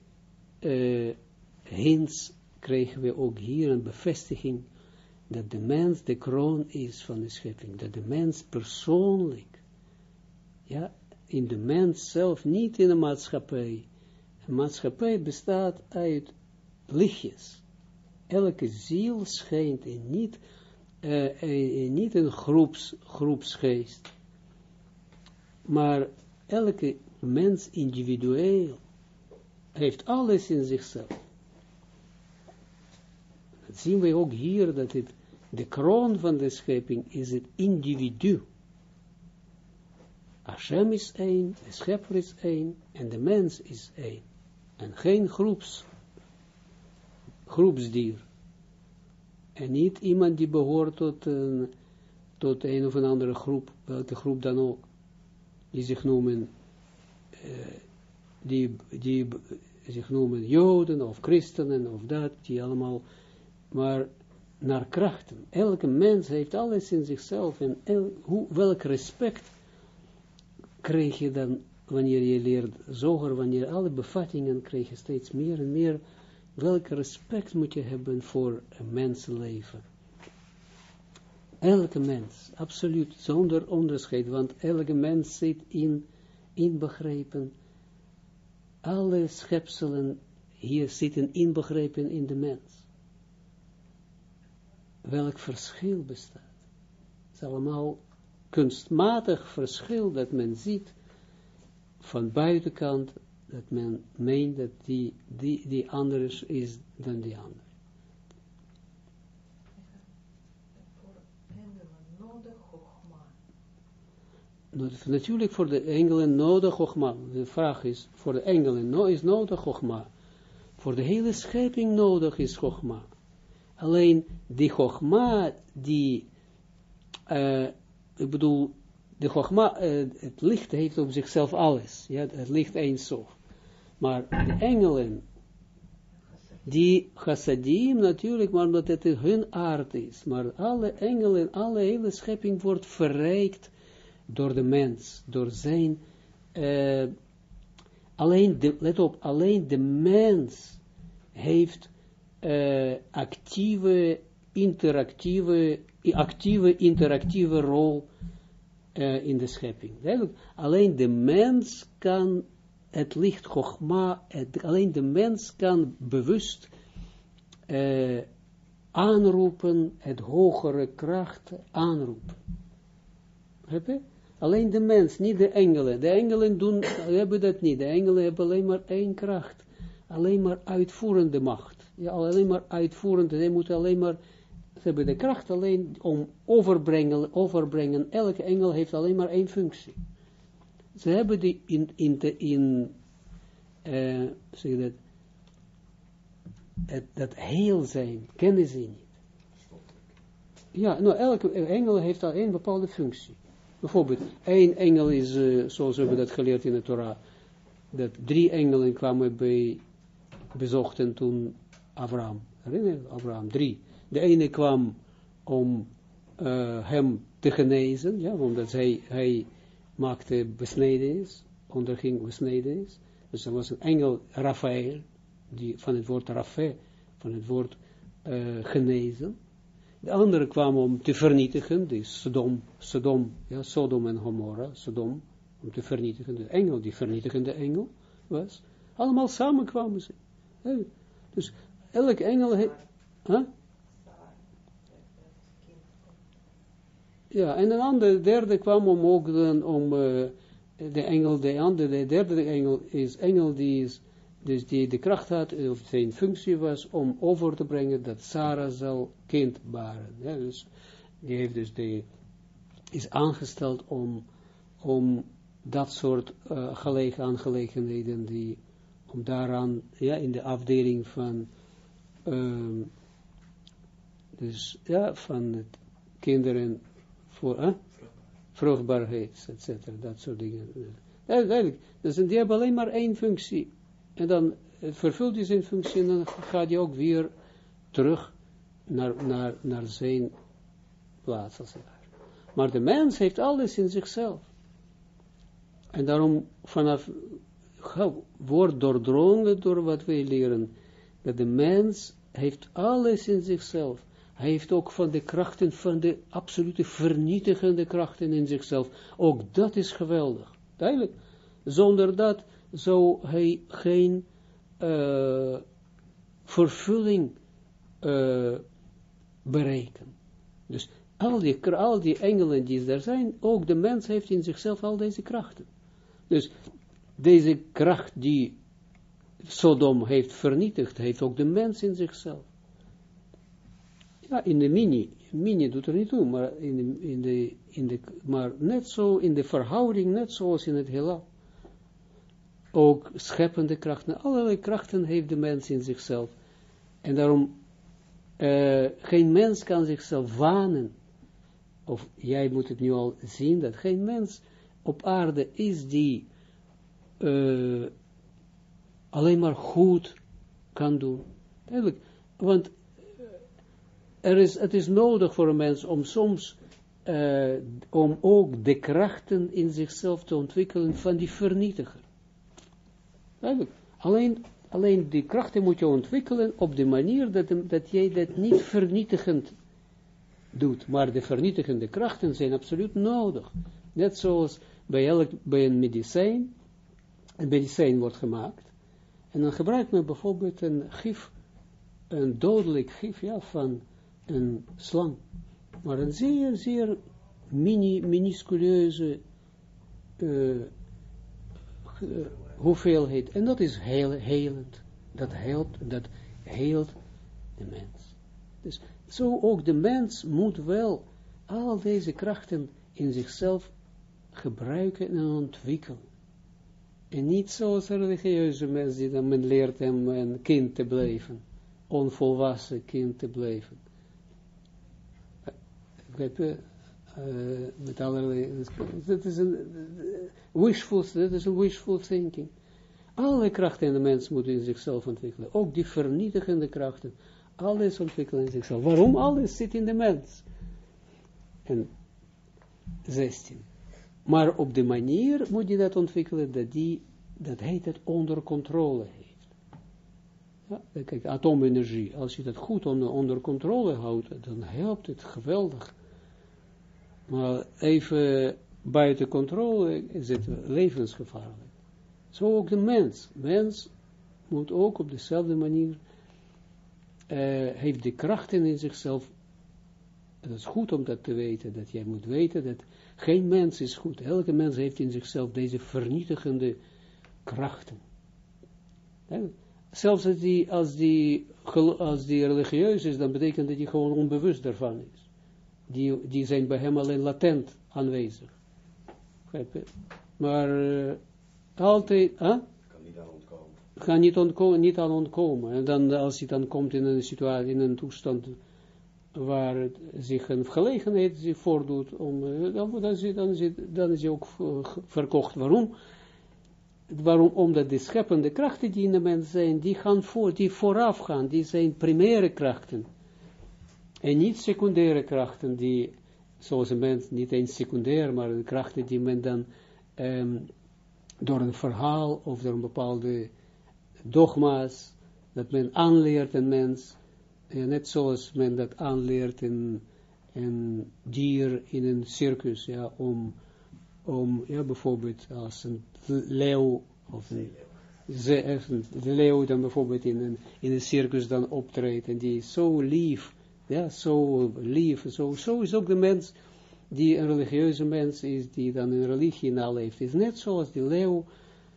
uh, hints krijgen we ook hier een bevestiging dat de mens de kroon is van de schepping, dat de mens persoonlijk, ja, in de mens zelf, niet in de maatschappij. Een maatschappij bestaat uit lichtjes. Elke ziel schijnt in niet, uh, niet een groeps, groepsgeest, maar elke mens individueel heeft alles in zichzelf. Dat zien we ook hier, dat het, de kroon van de schepping is het individu. Hashem is één, de schepper is één, en de mens is één. En geen groeps, groepsdier. En niet iemand die behoort tot een, tot een of een andere groep, welke groep dan ook, die zich noemen, uh, die, die zich noemen Joden of Christenen of dat, die allemaal, maar naar krachten. Elke mens heeft alles in zichzelf en hoe, welk respect krijg je dan, wanneer je leert zoger, wanneer alle bevattingen krijg je steeds meer en meer, welk respect moet je hebben voor een mensenleven. Elke mens, absoluut, zonder onderscheid, want elke mens zit in, inbegrepen, alle schepselen hier zitten inbegrepen in de mens. Welk verschil bestaat? Het is allemaal kunstmatig verschil dat men ziet van buitenkant, dat men meent dat die, die, die anders is dan die ander. Natuurlijk voor de engelen nodig Chogma. De vraag is, voor de engelen no, is nodig Chogma. Voor de hele schepping nodig is Chogma. Alleen die Chogma die uh, ik bedoel, de uh, het licht heeft op zichzelf alles. Ja, het licht zo. Maar de engelen, die chassadim natuurlijk, maar omdat het hun aard is. Maar alle engelen, alle hele schepping wordt verrijkt door de mens, door zijn, uh, alleen, de, let op, alleen de mens heeft uh, actieve, interactieve actieve, interactieve rol uh, in de schepping. Alleen de mens kan het licht Chogma, alleen de mens kan bewust uh, aanroepen, het hogere kracht aanroepen. Alleen de mens, niet de engelen. De engelen doen, hebben dat niet. De engelen hebben alleen maar één kracht. Alleen maar uitvoerende macht. Ja, alleen maar uitvoerende. Zij moeten alleen maar ze hebben de kracht alleen om overbrengen, overbrengen. Elke engel heeft alleen maar één functie. ze hebben die in, in, de, in uh, zeg dat, het, dat heel zijn, kennen ze niet. Ja, nou, elke engel heeft al een bepaalde functie. Bijvoorbeeld, één engel is, uh, zoals we hebben dat geleerd in de Torah, dat drie engelen kwamen bij, bezochten toen Abraham. Herinner je? Abraham, drie. De ene kwam om uh, hem te genezen, ja, omdat hij, hij maakte besnedenis, onderging besnedenis. Dus er was een engel, Raphaël, die van het woord Raphaël, van het woord uh, genezen. De andere kwam om te vernietigen, die Sodom, Sodom, ja, Sodom en Gomorra, Sodom, om te vernietigen, de engel, die vernietigende engel was. Allemaal samen kwamen ze. Dus elke engel heeft, huh? Ja, en een andere, derde kwam om ook dan, om uh, de engel, de andere, de derde engel is engel die is, dus die de kracht had, of zijn functie was, om over te brengen dat Sarah zal kind baren. Ja, dus die heeft dus de, is aangesteld om, om dat soort uh, gelegen aangelegenheden, die, om daaraan, ja, in de afdeling van, um, dus ja, van het kinderen voor, vruchtbaarheid, etc. Dat soort dingen. Duidelijk. Dus die hebben alleen maar één functie. En dan vervult hij zijn functie en dan gaat hij ook weer terug naar, naar, naar zijn plaats. Als het maar de mens heeft alles in zichzelf. En daarom vanaf wordt doordrongen door wat wij leren, dat de mens heeft alles in zichzelf. Hij heeft ook van de krachten, van de absolute vernietigende krachten in zichzelf. Ook dat is geweldig. Duidelijk. Zonder dat zou hij geen uh, vervulling uh, bereiken. Dus al die, al die engelen die er zijn, ook de mens heeft in zichzelf al deze krachten. Dus deze kracht die Sodom heeft vernietigd, heeft ook de mens in zichzelf. Ja, in de mini, mini doet er niet toe, maar, in de, in de, maar net zo in de verhouding, net zoals in het heelal. Ook scheppende krachten, allerlei krachten heeft de mens in zichzelf. En daarom, uh, geen mens kan zichzelf wanen. Of jij moet het nu al zien, dat geen mens op aarde is die uh, alleen maar goed kan doen. Want er is, het is nodig voor een mens om soms, uh, om ook de krachten in zichzelf te ontwikkelen van die vernietiger. Alleen, alleen die krachten moet je ontwikkelen op de manier dat, dat jij dat niet vernietigend doet. Maar de vernietigende krachten zijn absoluut nodig. Net zoals bij, elk, bij een medicijn, een medicijn wordt gemaakt, en dan gebruikt men bijvoorbeeld een gif, een dodelijk gif, ja, van een slang, maar een zeer, zeer mini, minusculeuze uh, hoeveelheid. En dat is heel, helend. Dat helpt, dat heelt de mens. Dus zo ook de mens moet wel al deze krachten in zichzelf gebruiken en ontwikkelen. En niet zoals religieuze mensen die dan men leert hem een kind te blijven, onvolwassen kind te blijven met allerlei, dat is een wishful, dat is een wishful thinking. Alle krachten in de mens moeten in zichzelf ontwikkelen, ook die vernietigende krachten, alles ontwikkelen in zichzelf. Waarom? Alles zit in de mens. En 16. Maar op de manier moet je dat ontwikkelen, dat die, dat heet het onder controle heeft. Ja, kijk, atoomenergie, als je dat goed onder, onder controle houdt, dan helpt het geweldig maar even buiten controle is het levensgevaarlijk. Zo ook de mens. Mens moet ook op dezelfde manier, uh, heeft de krachten in zichzelf. Het is goed om dat te weten, dat jij moet weten dat geen mens is goed. Elke mens heeft in zichzelf deze vernietigende krachten. Zelfs als die, als, die, als die religieus is, dan betekent dat hij gewoon onbewust daarvan is die, die zijn bij hem alleen latent aanwezig. Maar uh, altijd, huh? Kan niet aan ontkomen. Ga niet, ontkomen, niet aan ontkomen. En dan, als je dan komt in een situatie, in een toestand waar het zich een gelegenheid zich voordoet, om, uh, dan, dan, is, dan, is, dan is hij ook verkocht. Waarom? Waarom? Omdat de scheppende krachten die in de mens zijn, die gaan voor, die vooraf gaan, die zijn primaire krachten. En niet secundaire krachten, die, zoals een mens, niet eens secundair, maar de krachten die men dan um, door een verhaal of door een bepaalde dogma's, dat men aanleert een mens, ja, net zoals men dat aanleert in een dier in een circus, ja, om, om ja, bijvoorbeeld als een leeuw of een, ze, de leeuw dan bijvoorbeeld in een, in een circus dan optreedt en die is zo lief, ja, zo lief, zo, zo is ook de mens, die een religieuze mens is, die dan een religie naleeft, is net zoals die leeuw,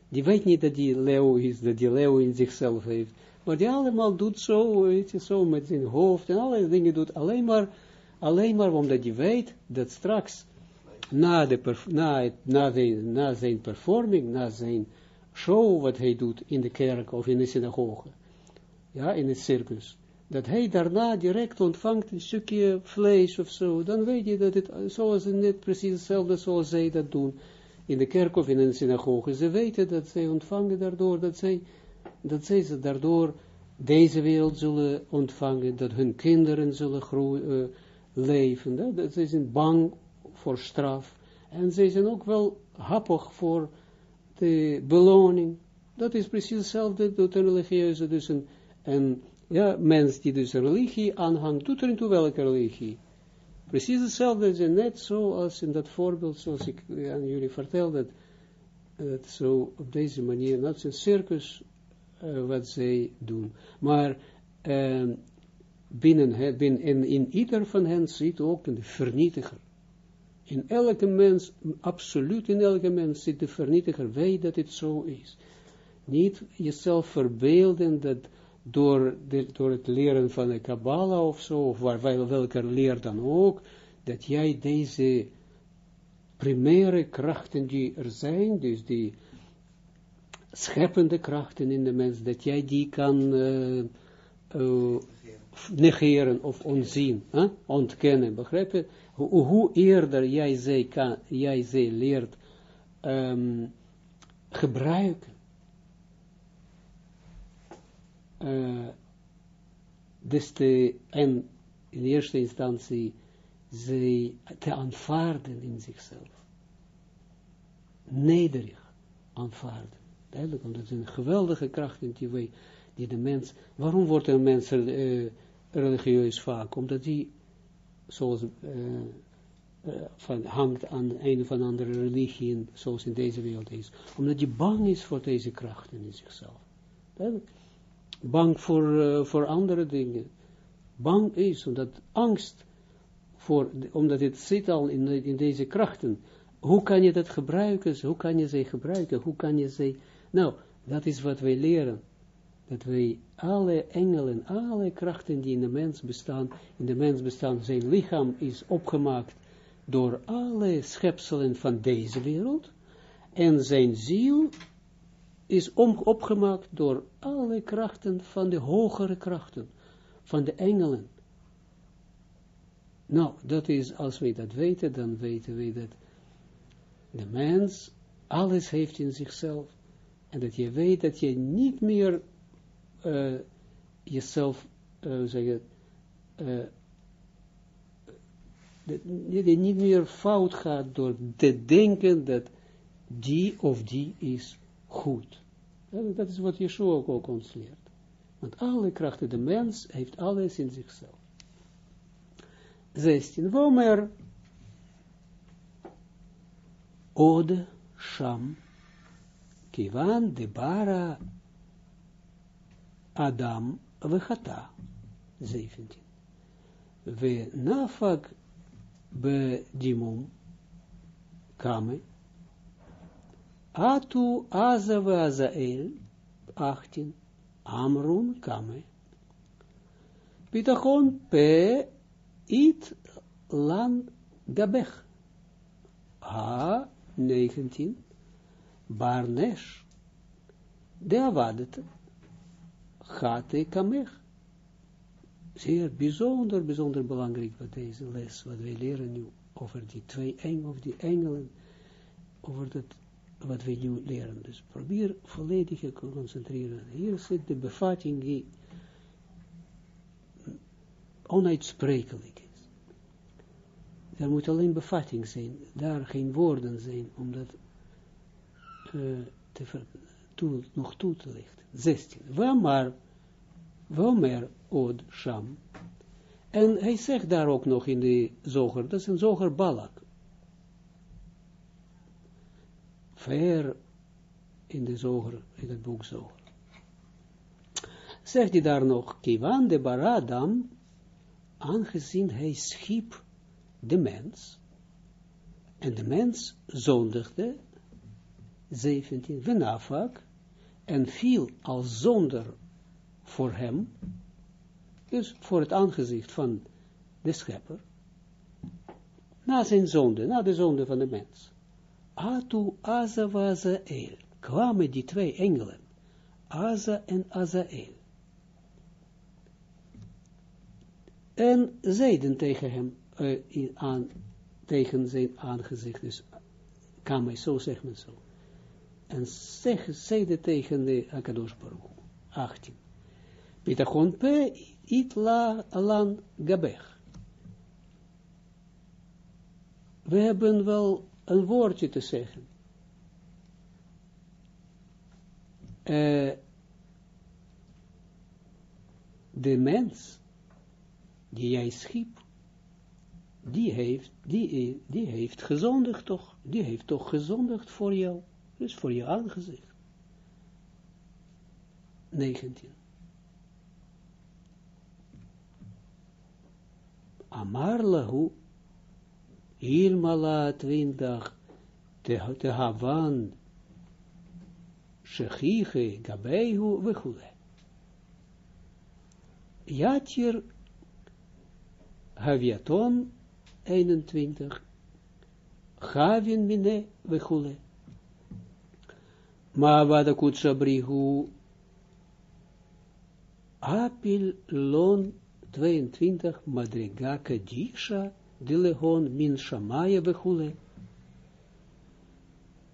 die weet niet dat die leeuw is, dat die leeuw in zichzelf heeft, maar die allemaal doet zo, weet je, zo met zijn hoofd en allerlei dingen doet, alleen maar, alleen maar omdat die weet dat straks, na, de na, na, de, na zijn performing, na zijn show wat hij doet in de kerk of in de synagoge, ja, in het circus, dat hij daarna direct ontvangt een stukje vlees of zo, dan weet je dat het, zoals net precies hetzelfde zoals zij dat doen, in de kerk of in een synagoge, ze weten dat zij ontvangen daardoor, dat zij, dat zij ze daardoor deze wereld zullen ontvangen, dat hun kinderen zullen groeien, uh, leven, dat, dat zij zijn bang voor straf, en zij zijn ook wel happig voor de beloning, dat is precies hetzelfde door de religieuze, dus een, een ja, mens die dus religie aanhangt, doet er into welke religie. Precies hetzelfde is net zo als in dat voorbeeld, zoals ik aan jullie vertelde, dat, zo op deze manier, dat is een circus uh, wat zij doen. Maar uh, binnen, binnen in, in ieder van hen zit ook een vernietiger. In elke mens, absoluut in elke mens zit de vernietiger, weet dat het zo is. Niet jezelf verbeelden dat door, door het leren van de Kabbalah of zo, of waar, welke leer dan ook, dat jij deze primaire krachten die er zijn, dus die scheppende krachten in de mens, dat jij die kan uh, uh, negeren of onzien, ontkennen, begrijp je? Hoe, eerder jij ze, kan, jij ze leert um, gebruiken, uh, dus en in eerste instantie ze te aanvaarden in zichzelf. Nederig aanvaarden. Duidelijk, omdat het een geweldige kracht in die wij, die de mens, waarom wordt een mens uh, religieus vaak? Omdat die, zoals uh, van, hangt aan een of andere religie, zoals in deze wereld is. Omdat hij bang is voor deze krachten in zichzelf. Duidelijk bang voor, uh, voor andere dingen. Bang is, omdat angst, voor, omdat het zit al in, in deze krachten. Hoe kan je dat gebruiken? Hoe kan je ze gebruiken? Hoe kan je ze... Nou, dat is wat wij leren. Dat wij alle engelen, alle krachten die in de mens bestaan, in de mens bestaan, zijn lichaam is opgemaakt door alle schepselen van deze wereld. En zijn ziel is opgemaakt door alle krachten van de hogere krachten, van de engelen. Nou, dat is, als wij dat weten, dan weten wij dat de mens alles heeft in zichzelf. En dat je weet dat je niet meer uh, jezelf, uh, zeg uh, dat je niet meer fout gaat door te denken dat die of die is goed. Dat is wat Yeshua ook ons leert. Want alle krachten, de mens heeft alles in zichzelf. 16. Womer Ode Sham Kivan de Bara Adam Vechata 17. We nafak be dimum kame Atu Azava Azael, 18, Amrun Kame. Bitachon Pe It Lan Gabech. Ha, 19, Barnesh, de Avadet, Gate Kamech. Zeer bijzonder, bijzonder belangrijk wat deze les, wat wij leren nu over die twee engelen, of die engelen, over dat, wat wij nu leren. Dus probeer volledig te concentreren. Hier zit de bevatting die onuitsprekelijk is. Er moet alleen bevatting zijn, daar geen woorden zijn, om dat uh, te toe, nog toe te lichten. 16. Waar maar, od sham. En hij zegt daar ook nog in de zoger, dat is een zoger balak. Ver in de zoger, in het boek zoger. Zegt hij daar nog, Kivan de Baradam, aangezien hij schiep de mens, en de mens zondigde, 17, Venafak, en viel als zonder voor hem, dus voor het aangezicht van de schepper, na zijn zonde, na de zonde van de mens. Atu Aza El, kwamen die twee engelen, Aza en Azael. En zeiden tegen hem, uh, aan, tegen zijn aangezicht, dus kan zo zeggen, zo en zeg, zeide tegen de Akadosh Baruch 18. Bitachon pe itla alan gabech. We hebben wel een woordje te zeggen. Uh, de mens die jij schiep, die heeft, die, die heeft gezondigd toch, die heeft toch gezondigd voor jou. Dus voor je aangezicht. 19. Amar ilmala 20 te, havan shechiche gabehu vechule. Jatir Haviaton 21 Gavin mine vechule. Ma vada kutsa brihu apil lon 22 madriga kadisha dilegon min shamaya bechule.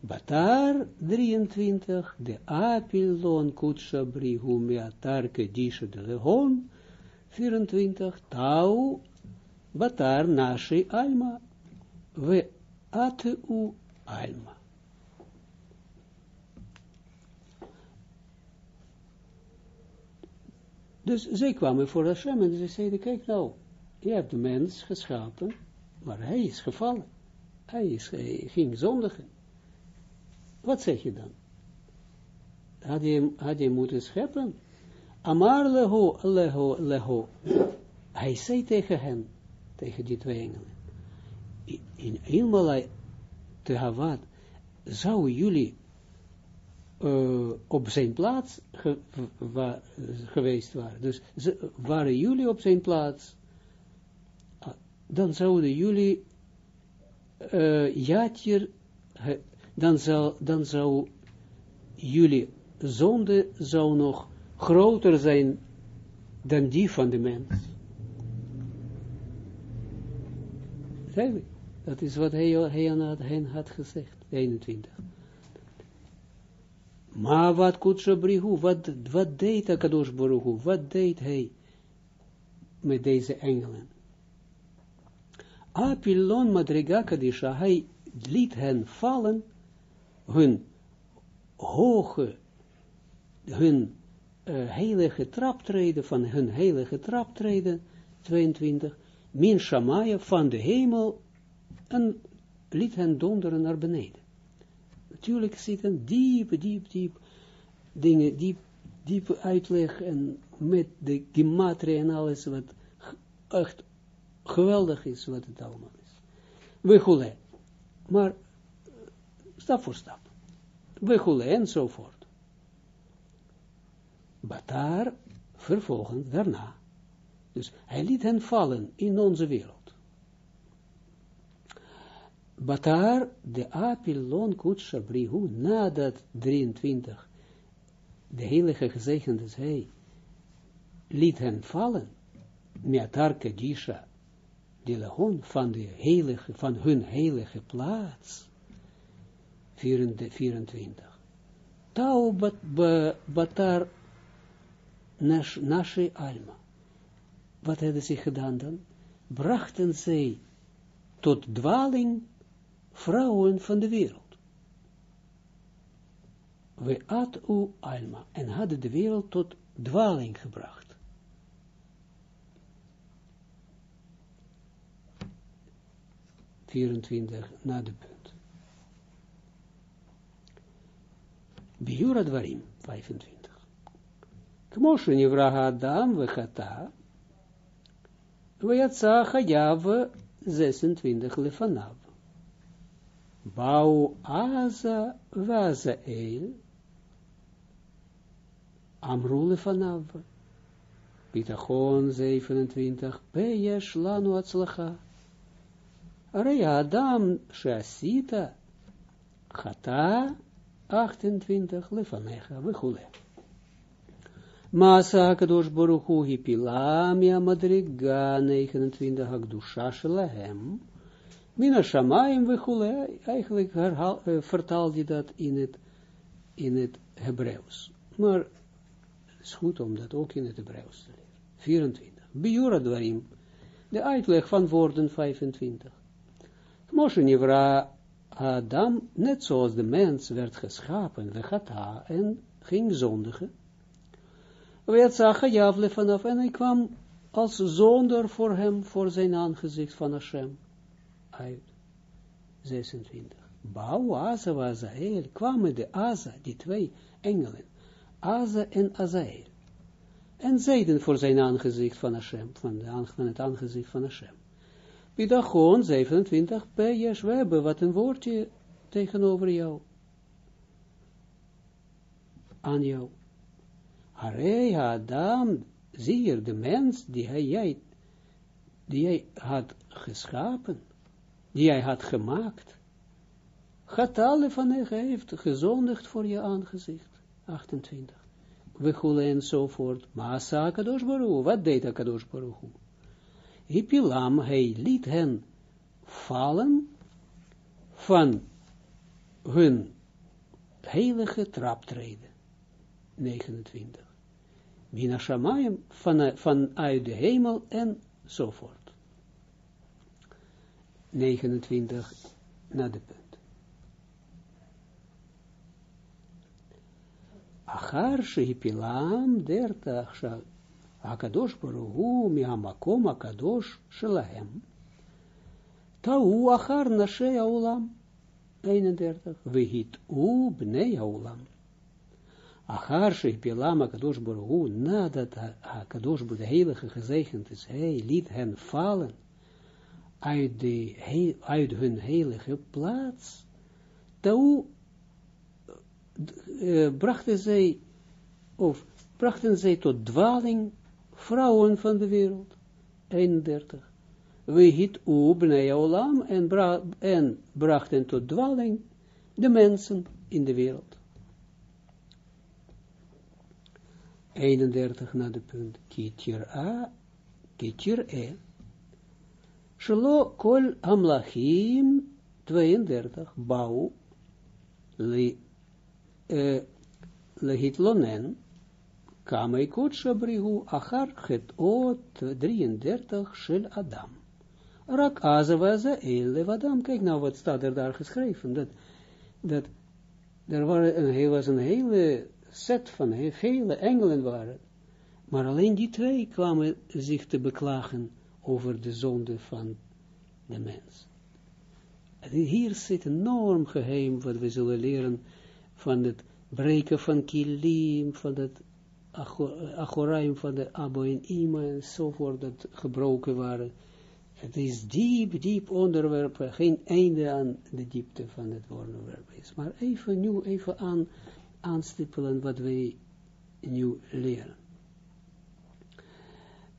Batar 23 de apil lon kutsa brihu meatar kadisha dilegon 24 tau batar nashi alma ve atu alma. Dus zij kwamen voor Hashem en ze zeiden, kijk nou, je hebt de mens geschapen, maar hij is gevallen. Hij, is, hij ging zondigen. Wat zeg je dan? Had je, had je moeten scheppen? Amar leho, leho, leho. Hij zei tegen hen, tegen die twee engelen, in te Havad, zou jullie uh, op zijn plaats geweest waren. Dus waren jullie op zijn plaats, dan zouden jullie uh, jatjer, dan, zou, dan zou jullie zonde zou nog groter zijn dan die van de mens. Dat is wat hij, hij aan hen had gezegd, 21. Maar wat kutsha brihu, wat, wat deed Akadosh Baruchu, wat deed hij met deze engelen? Apilon madriga kadisha, hij liet hen vallen, hun hoge, hun uh, heilige traptreden, van hun heilige traptreden, 22, min shamaya, van de hemel, en liet hen donderen naar beneden. Natuurlijk zitten diep, diep, diep dingen, diep, diep uitleg en met de gematria en alles wat echt geweldig is wat het allemaal is. We goelen. Maar stap voor stap. We goelen enzovoort. Batar vervolgens daarna. Dus hij liet hen vallen in onze wereld. Batar de apilon kutsha brihu, nadat 23, de heilige gezegende zij, liet hen vallen, meatar kedisha, de lehon van de heilige, van hun heilige plaats, 24. Tau batar nashe alma. Wat hebben ze gedaan dan? Brachten zij tot dwaling vrouwen van de wereld. We at u alma en hadden de wereld tot dwaling gebracht. Vierentwintig na de punt. Biura dwarim, 25. Kmoshe nivra Adam we chata, we yatsa chayav 26 lefanav. Bau Aza Vaza Eil Amru lefanav. Bitachon 27 Peyesh lanu atzlacha. Arei Adam Shasita Chata 28 lefanecha vechule. Masa kadosh baruchu hipilamia madriga 29 hakdusha shelahem. Mina Shamaim wechule, eigenlijk herhaal, vertaal je dat in het, in het Hebreeuws. Maar het is goed om dat ook in het Hebreeuws te leren. 24. Biura dwarim, de uitleg van woorden 25. Moshe Nivra Adam, net zoals de mens werd geschapen, we gata, en ging zondigen. We het zagen Javle vanaf, en hij kwam als zonder voor hem, voor zijn aangezicht van Hashem uit 26. Bouw Aza wa Azael, kwamen de Aza, die twee engelen, Aza en Azael, en zeiden voor zijn aangezicht van Hashem, van, de, van het aangezicht van Hashem. Bidachon 27, Pejes, we hebben wat een woordje tegenover jou, aan jou. Harei Adam, zie je de mens die hij, jij, die jij had geschapen, die hij had gemaakt, gaat alle van heeft gezondigd voor je aangezicht. 28. We goelen enzovoort. Maasa Kadosh Baruch. Wat deed Kadosh Baruch? Hipilam, hij liet hen vallen van hun heilige traptreden. 29. Mina Shamayim, van, vanuit de hemel enzovoort. 29 na de punt. Achar shehipilam dertach shal akadosh baruhu mihamakom akadosh shelahem. Tau achar nashe aulam 31. Vehit u bnei aulam. Achar shehipilam akadosh baruhu nadat akadosh baruhu de heilige gezegend is, hij liet hen vallen uit, hun heilige plaats, Tau uh, brachten zij, of brachten zij tot dwaling vrouwen van de wereld. 31. We hit u bnei olam en, bra en brachten tot dwaling de mensen in de wereld. 31 naar de punt. Kitir a, kitir e. Shelo kol amlachim 32 bau li uh, lehitlonen kamei kutsha brihu achar het ot 33 shel Adam. Rak azawaza ele Adam. Kijk nou wat staat er daar geschreven. Dat, dat er waren was een hele set van vele engelen waren. Maar alleen die twee kwamen zich te beklagen over de zonde van de mens. En hier zit een enorm geheim wat we zullen leren van het breken van kilim, van het achoraim van de abo en ima enzovoort, dat gebroken waren. Het is diep, diep onderwerp, geen einde aan de diepte van het onderwerp is. Maar even nu, even aan, aanstippelen wat wij nu leren.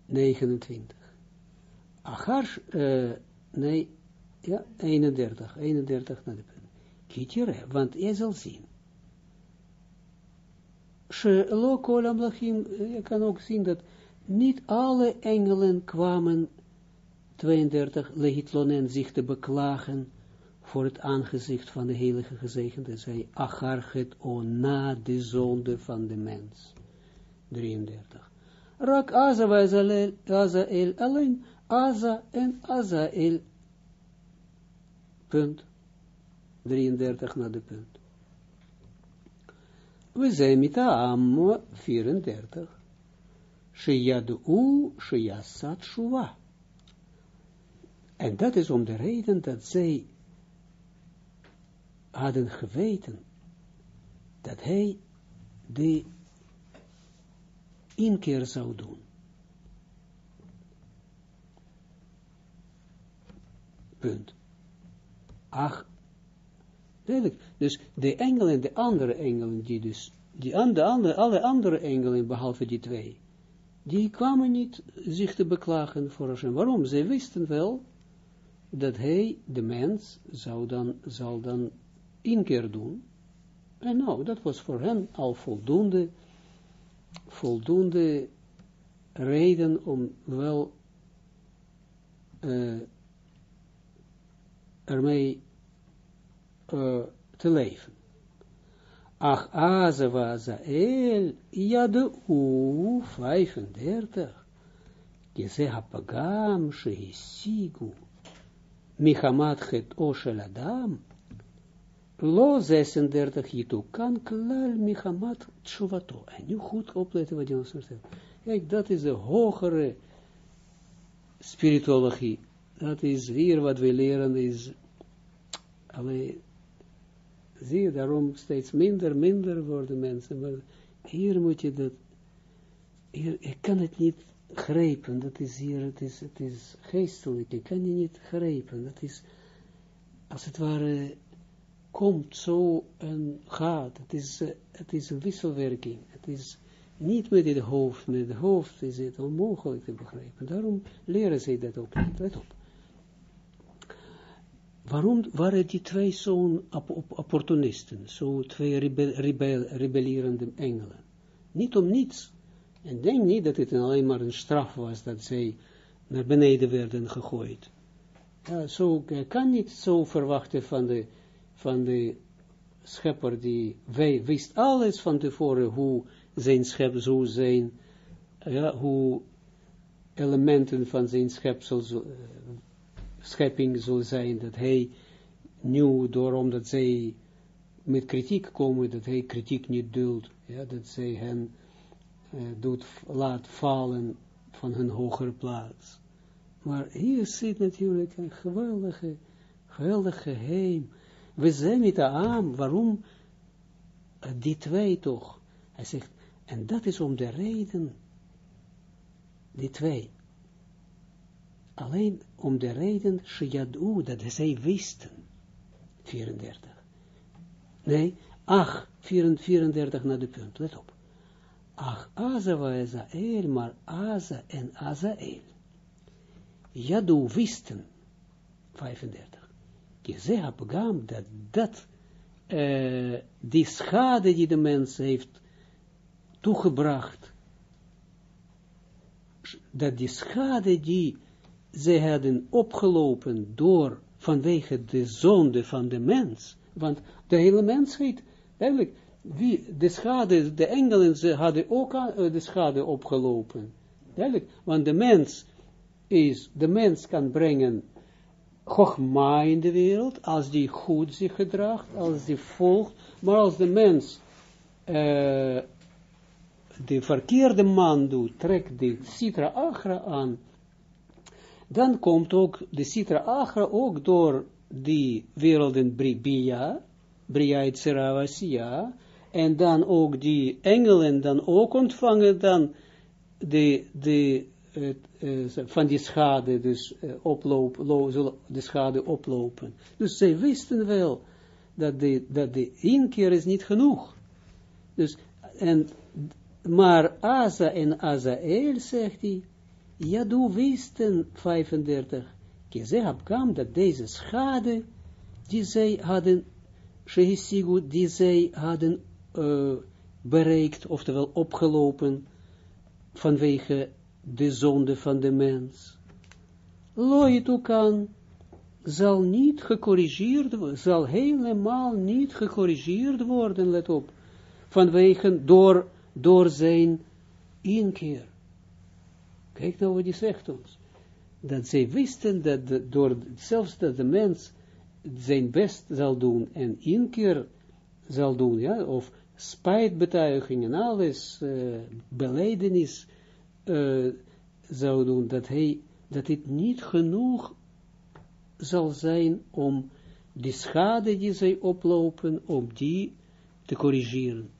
29. Achar, uh, nee, Ja, 31, 31 naar de punt. Kitire, want jij zal zien. Shelo kolam lachim, je kan ook zien dat niet alle engelen kwamen, 32, legitlonen zich te beklagen voor het aangezicht van de heilige gezegende, zij achar het o na de zonde van de mens. 33. Rak Aza el, alleen Aza en Azael. Punt. 33 naar de punt. We zijn met Am 34. Sheyadu Sheyasat Shuva. En dat is om de reden dat zij hadden geweten dat hij de inkeer zou doen. Punt. Ach, Dus de engelen, de andere engelen, die dus, die andere, alle andere engelen, behalve die twee, die kwamen niet zich te beklagen voor Hashem. Waarom? Zij wisten wel dat hij, de mens, zou dan, zal dan inkeer doen. En nou, dat was voor hen al voldoende, voldoende reden om wel uh, ermee uh, te leven. Ach, aze el, ja de u, 35, Geze hapagam, shehisigu, michamat het oshel adam, Lo 36 kan klal michamat tshuvato. En nu goed opletten wat je ons vertelt. Kijk, dat is de hogere spirituologie. Dat is hier wat we leren, is, alleen, zie je, daarom steeds minder, minder worden mensen, maar hier moet je dat, hier, ik kan het niet grijpen, dat is hier, het is, het is geestelijk, ik kan je niet grijpen, dat is, als het ware, komt zo en gaat. Het is, uh, het is een wisselwerking. Het is niet met het hoofd. Met het hoofd is het onmogelijk te begrijpen. Daarom leren ze dat ook niet. Let op. Waarom waren die twee zo'n opportunisten, zo twee rebel, rebellerende engelen? Niet om niets. En denk niet dat het alleen maar een straf was dat zij naar beneden werden gegooid. Ja, zo, kan niet zo verwachten van de van de schepper die wij wist alles van tevoren hoe zijn schep zou zijn, ja, hoe elementen van zijn schepsel, uh, schepping zal zijn, dat hij nu, door omdat zij met kritiek komen, dat hij kritiek niet duldt, ja, dat zij hen uh, doet, laat vallen van hun hogere plaats. Maar hier zit natuurlijk een geweldige, geweldige geheim, we zijn met de aam, waarom die twee toch? Hij zegt, en dat is om de reden, die twee. Alleen om de reden, sheyadu, dat zij wisten. 34. Nee, ach, 34 naar de punt, let op. Ach, Aza wa Ezael, maar Aza en Azael. Jadu wisten, 35 gezegd dat dat uh, die schade die de mens heeft toegebracht, dat die schade die ze hadden opgelopen door vanwege de zonde van de mens, want de hele mensheid, eigenlijk, wie, de schade, de engelen, ze hadden ook uh, de schade opgelopen, eigenlijk, want de mens is, de mens kan brengen Chogma in de wereld, als die goed zich gedraagt, als die volgt, maar als de mens uh, de verkeerde man doet, trekt de Sitra Agra aan, dan komt ook de Sitra Agra ook door die werelden Bria, Bria Itzeravasiya, en dan ook die engelen dan ook ontvangen dan de, de uh, van die schade dus uh, oplopen, zullen de schade oplopen. Dus zij wisten wel dat de, dat de inkeer is niet genoeg. Dus, en, maar Asa en Azael, zegt hij, ja, doe wisten, 35, Kezehab kwam dat deze schade, die zij hadden, Shehisigu, die zij hadden uh, bereikt, oftewel opgelopen, vanwege de zonde van de mens. Loit kan zal niet gecorrigeerd worden, zal helemaal niet gecorrigeerd worden, let op, vanwege, door, door zijn inkeer. Kijk nou wat hij zegt ons. Dat zij wisten dat door, zelfs dat de mens zijn best zal doen en inkeer zal doen, ja, of spijtbetuiging en alles, uh, beleidenis uh, zou doen, dat hij, dat dit niet genoeg zal zijn om die schade die zij oplopen, om die te corrigeren.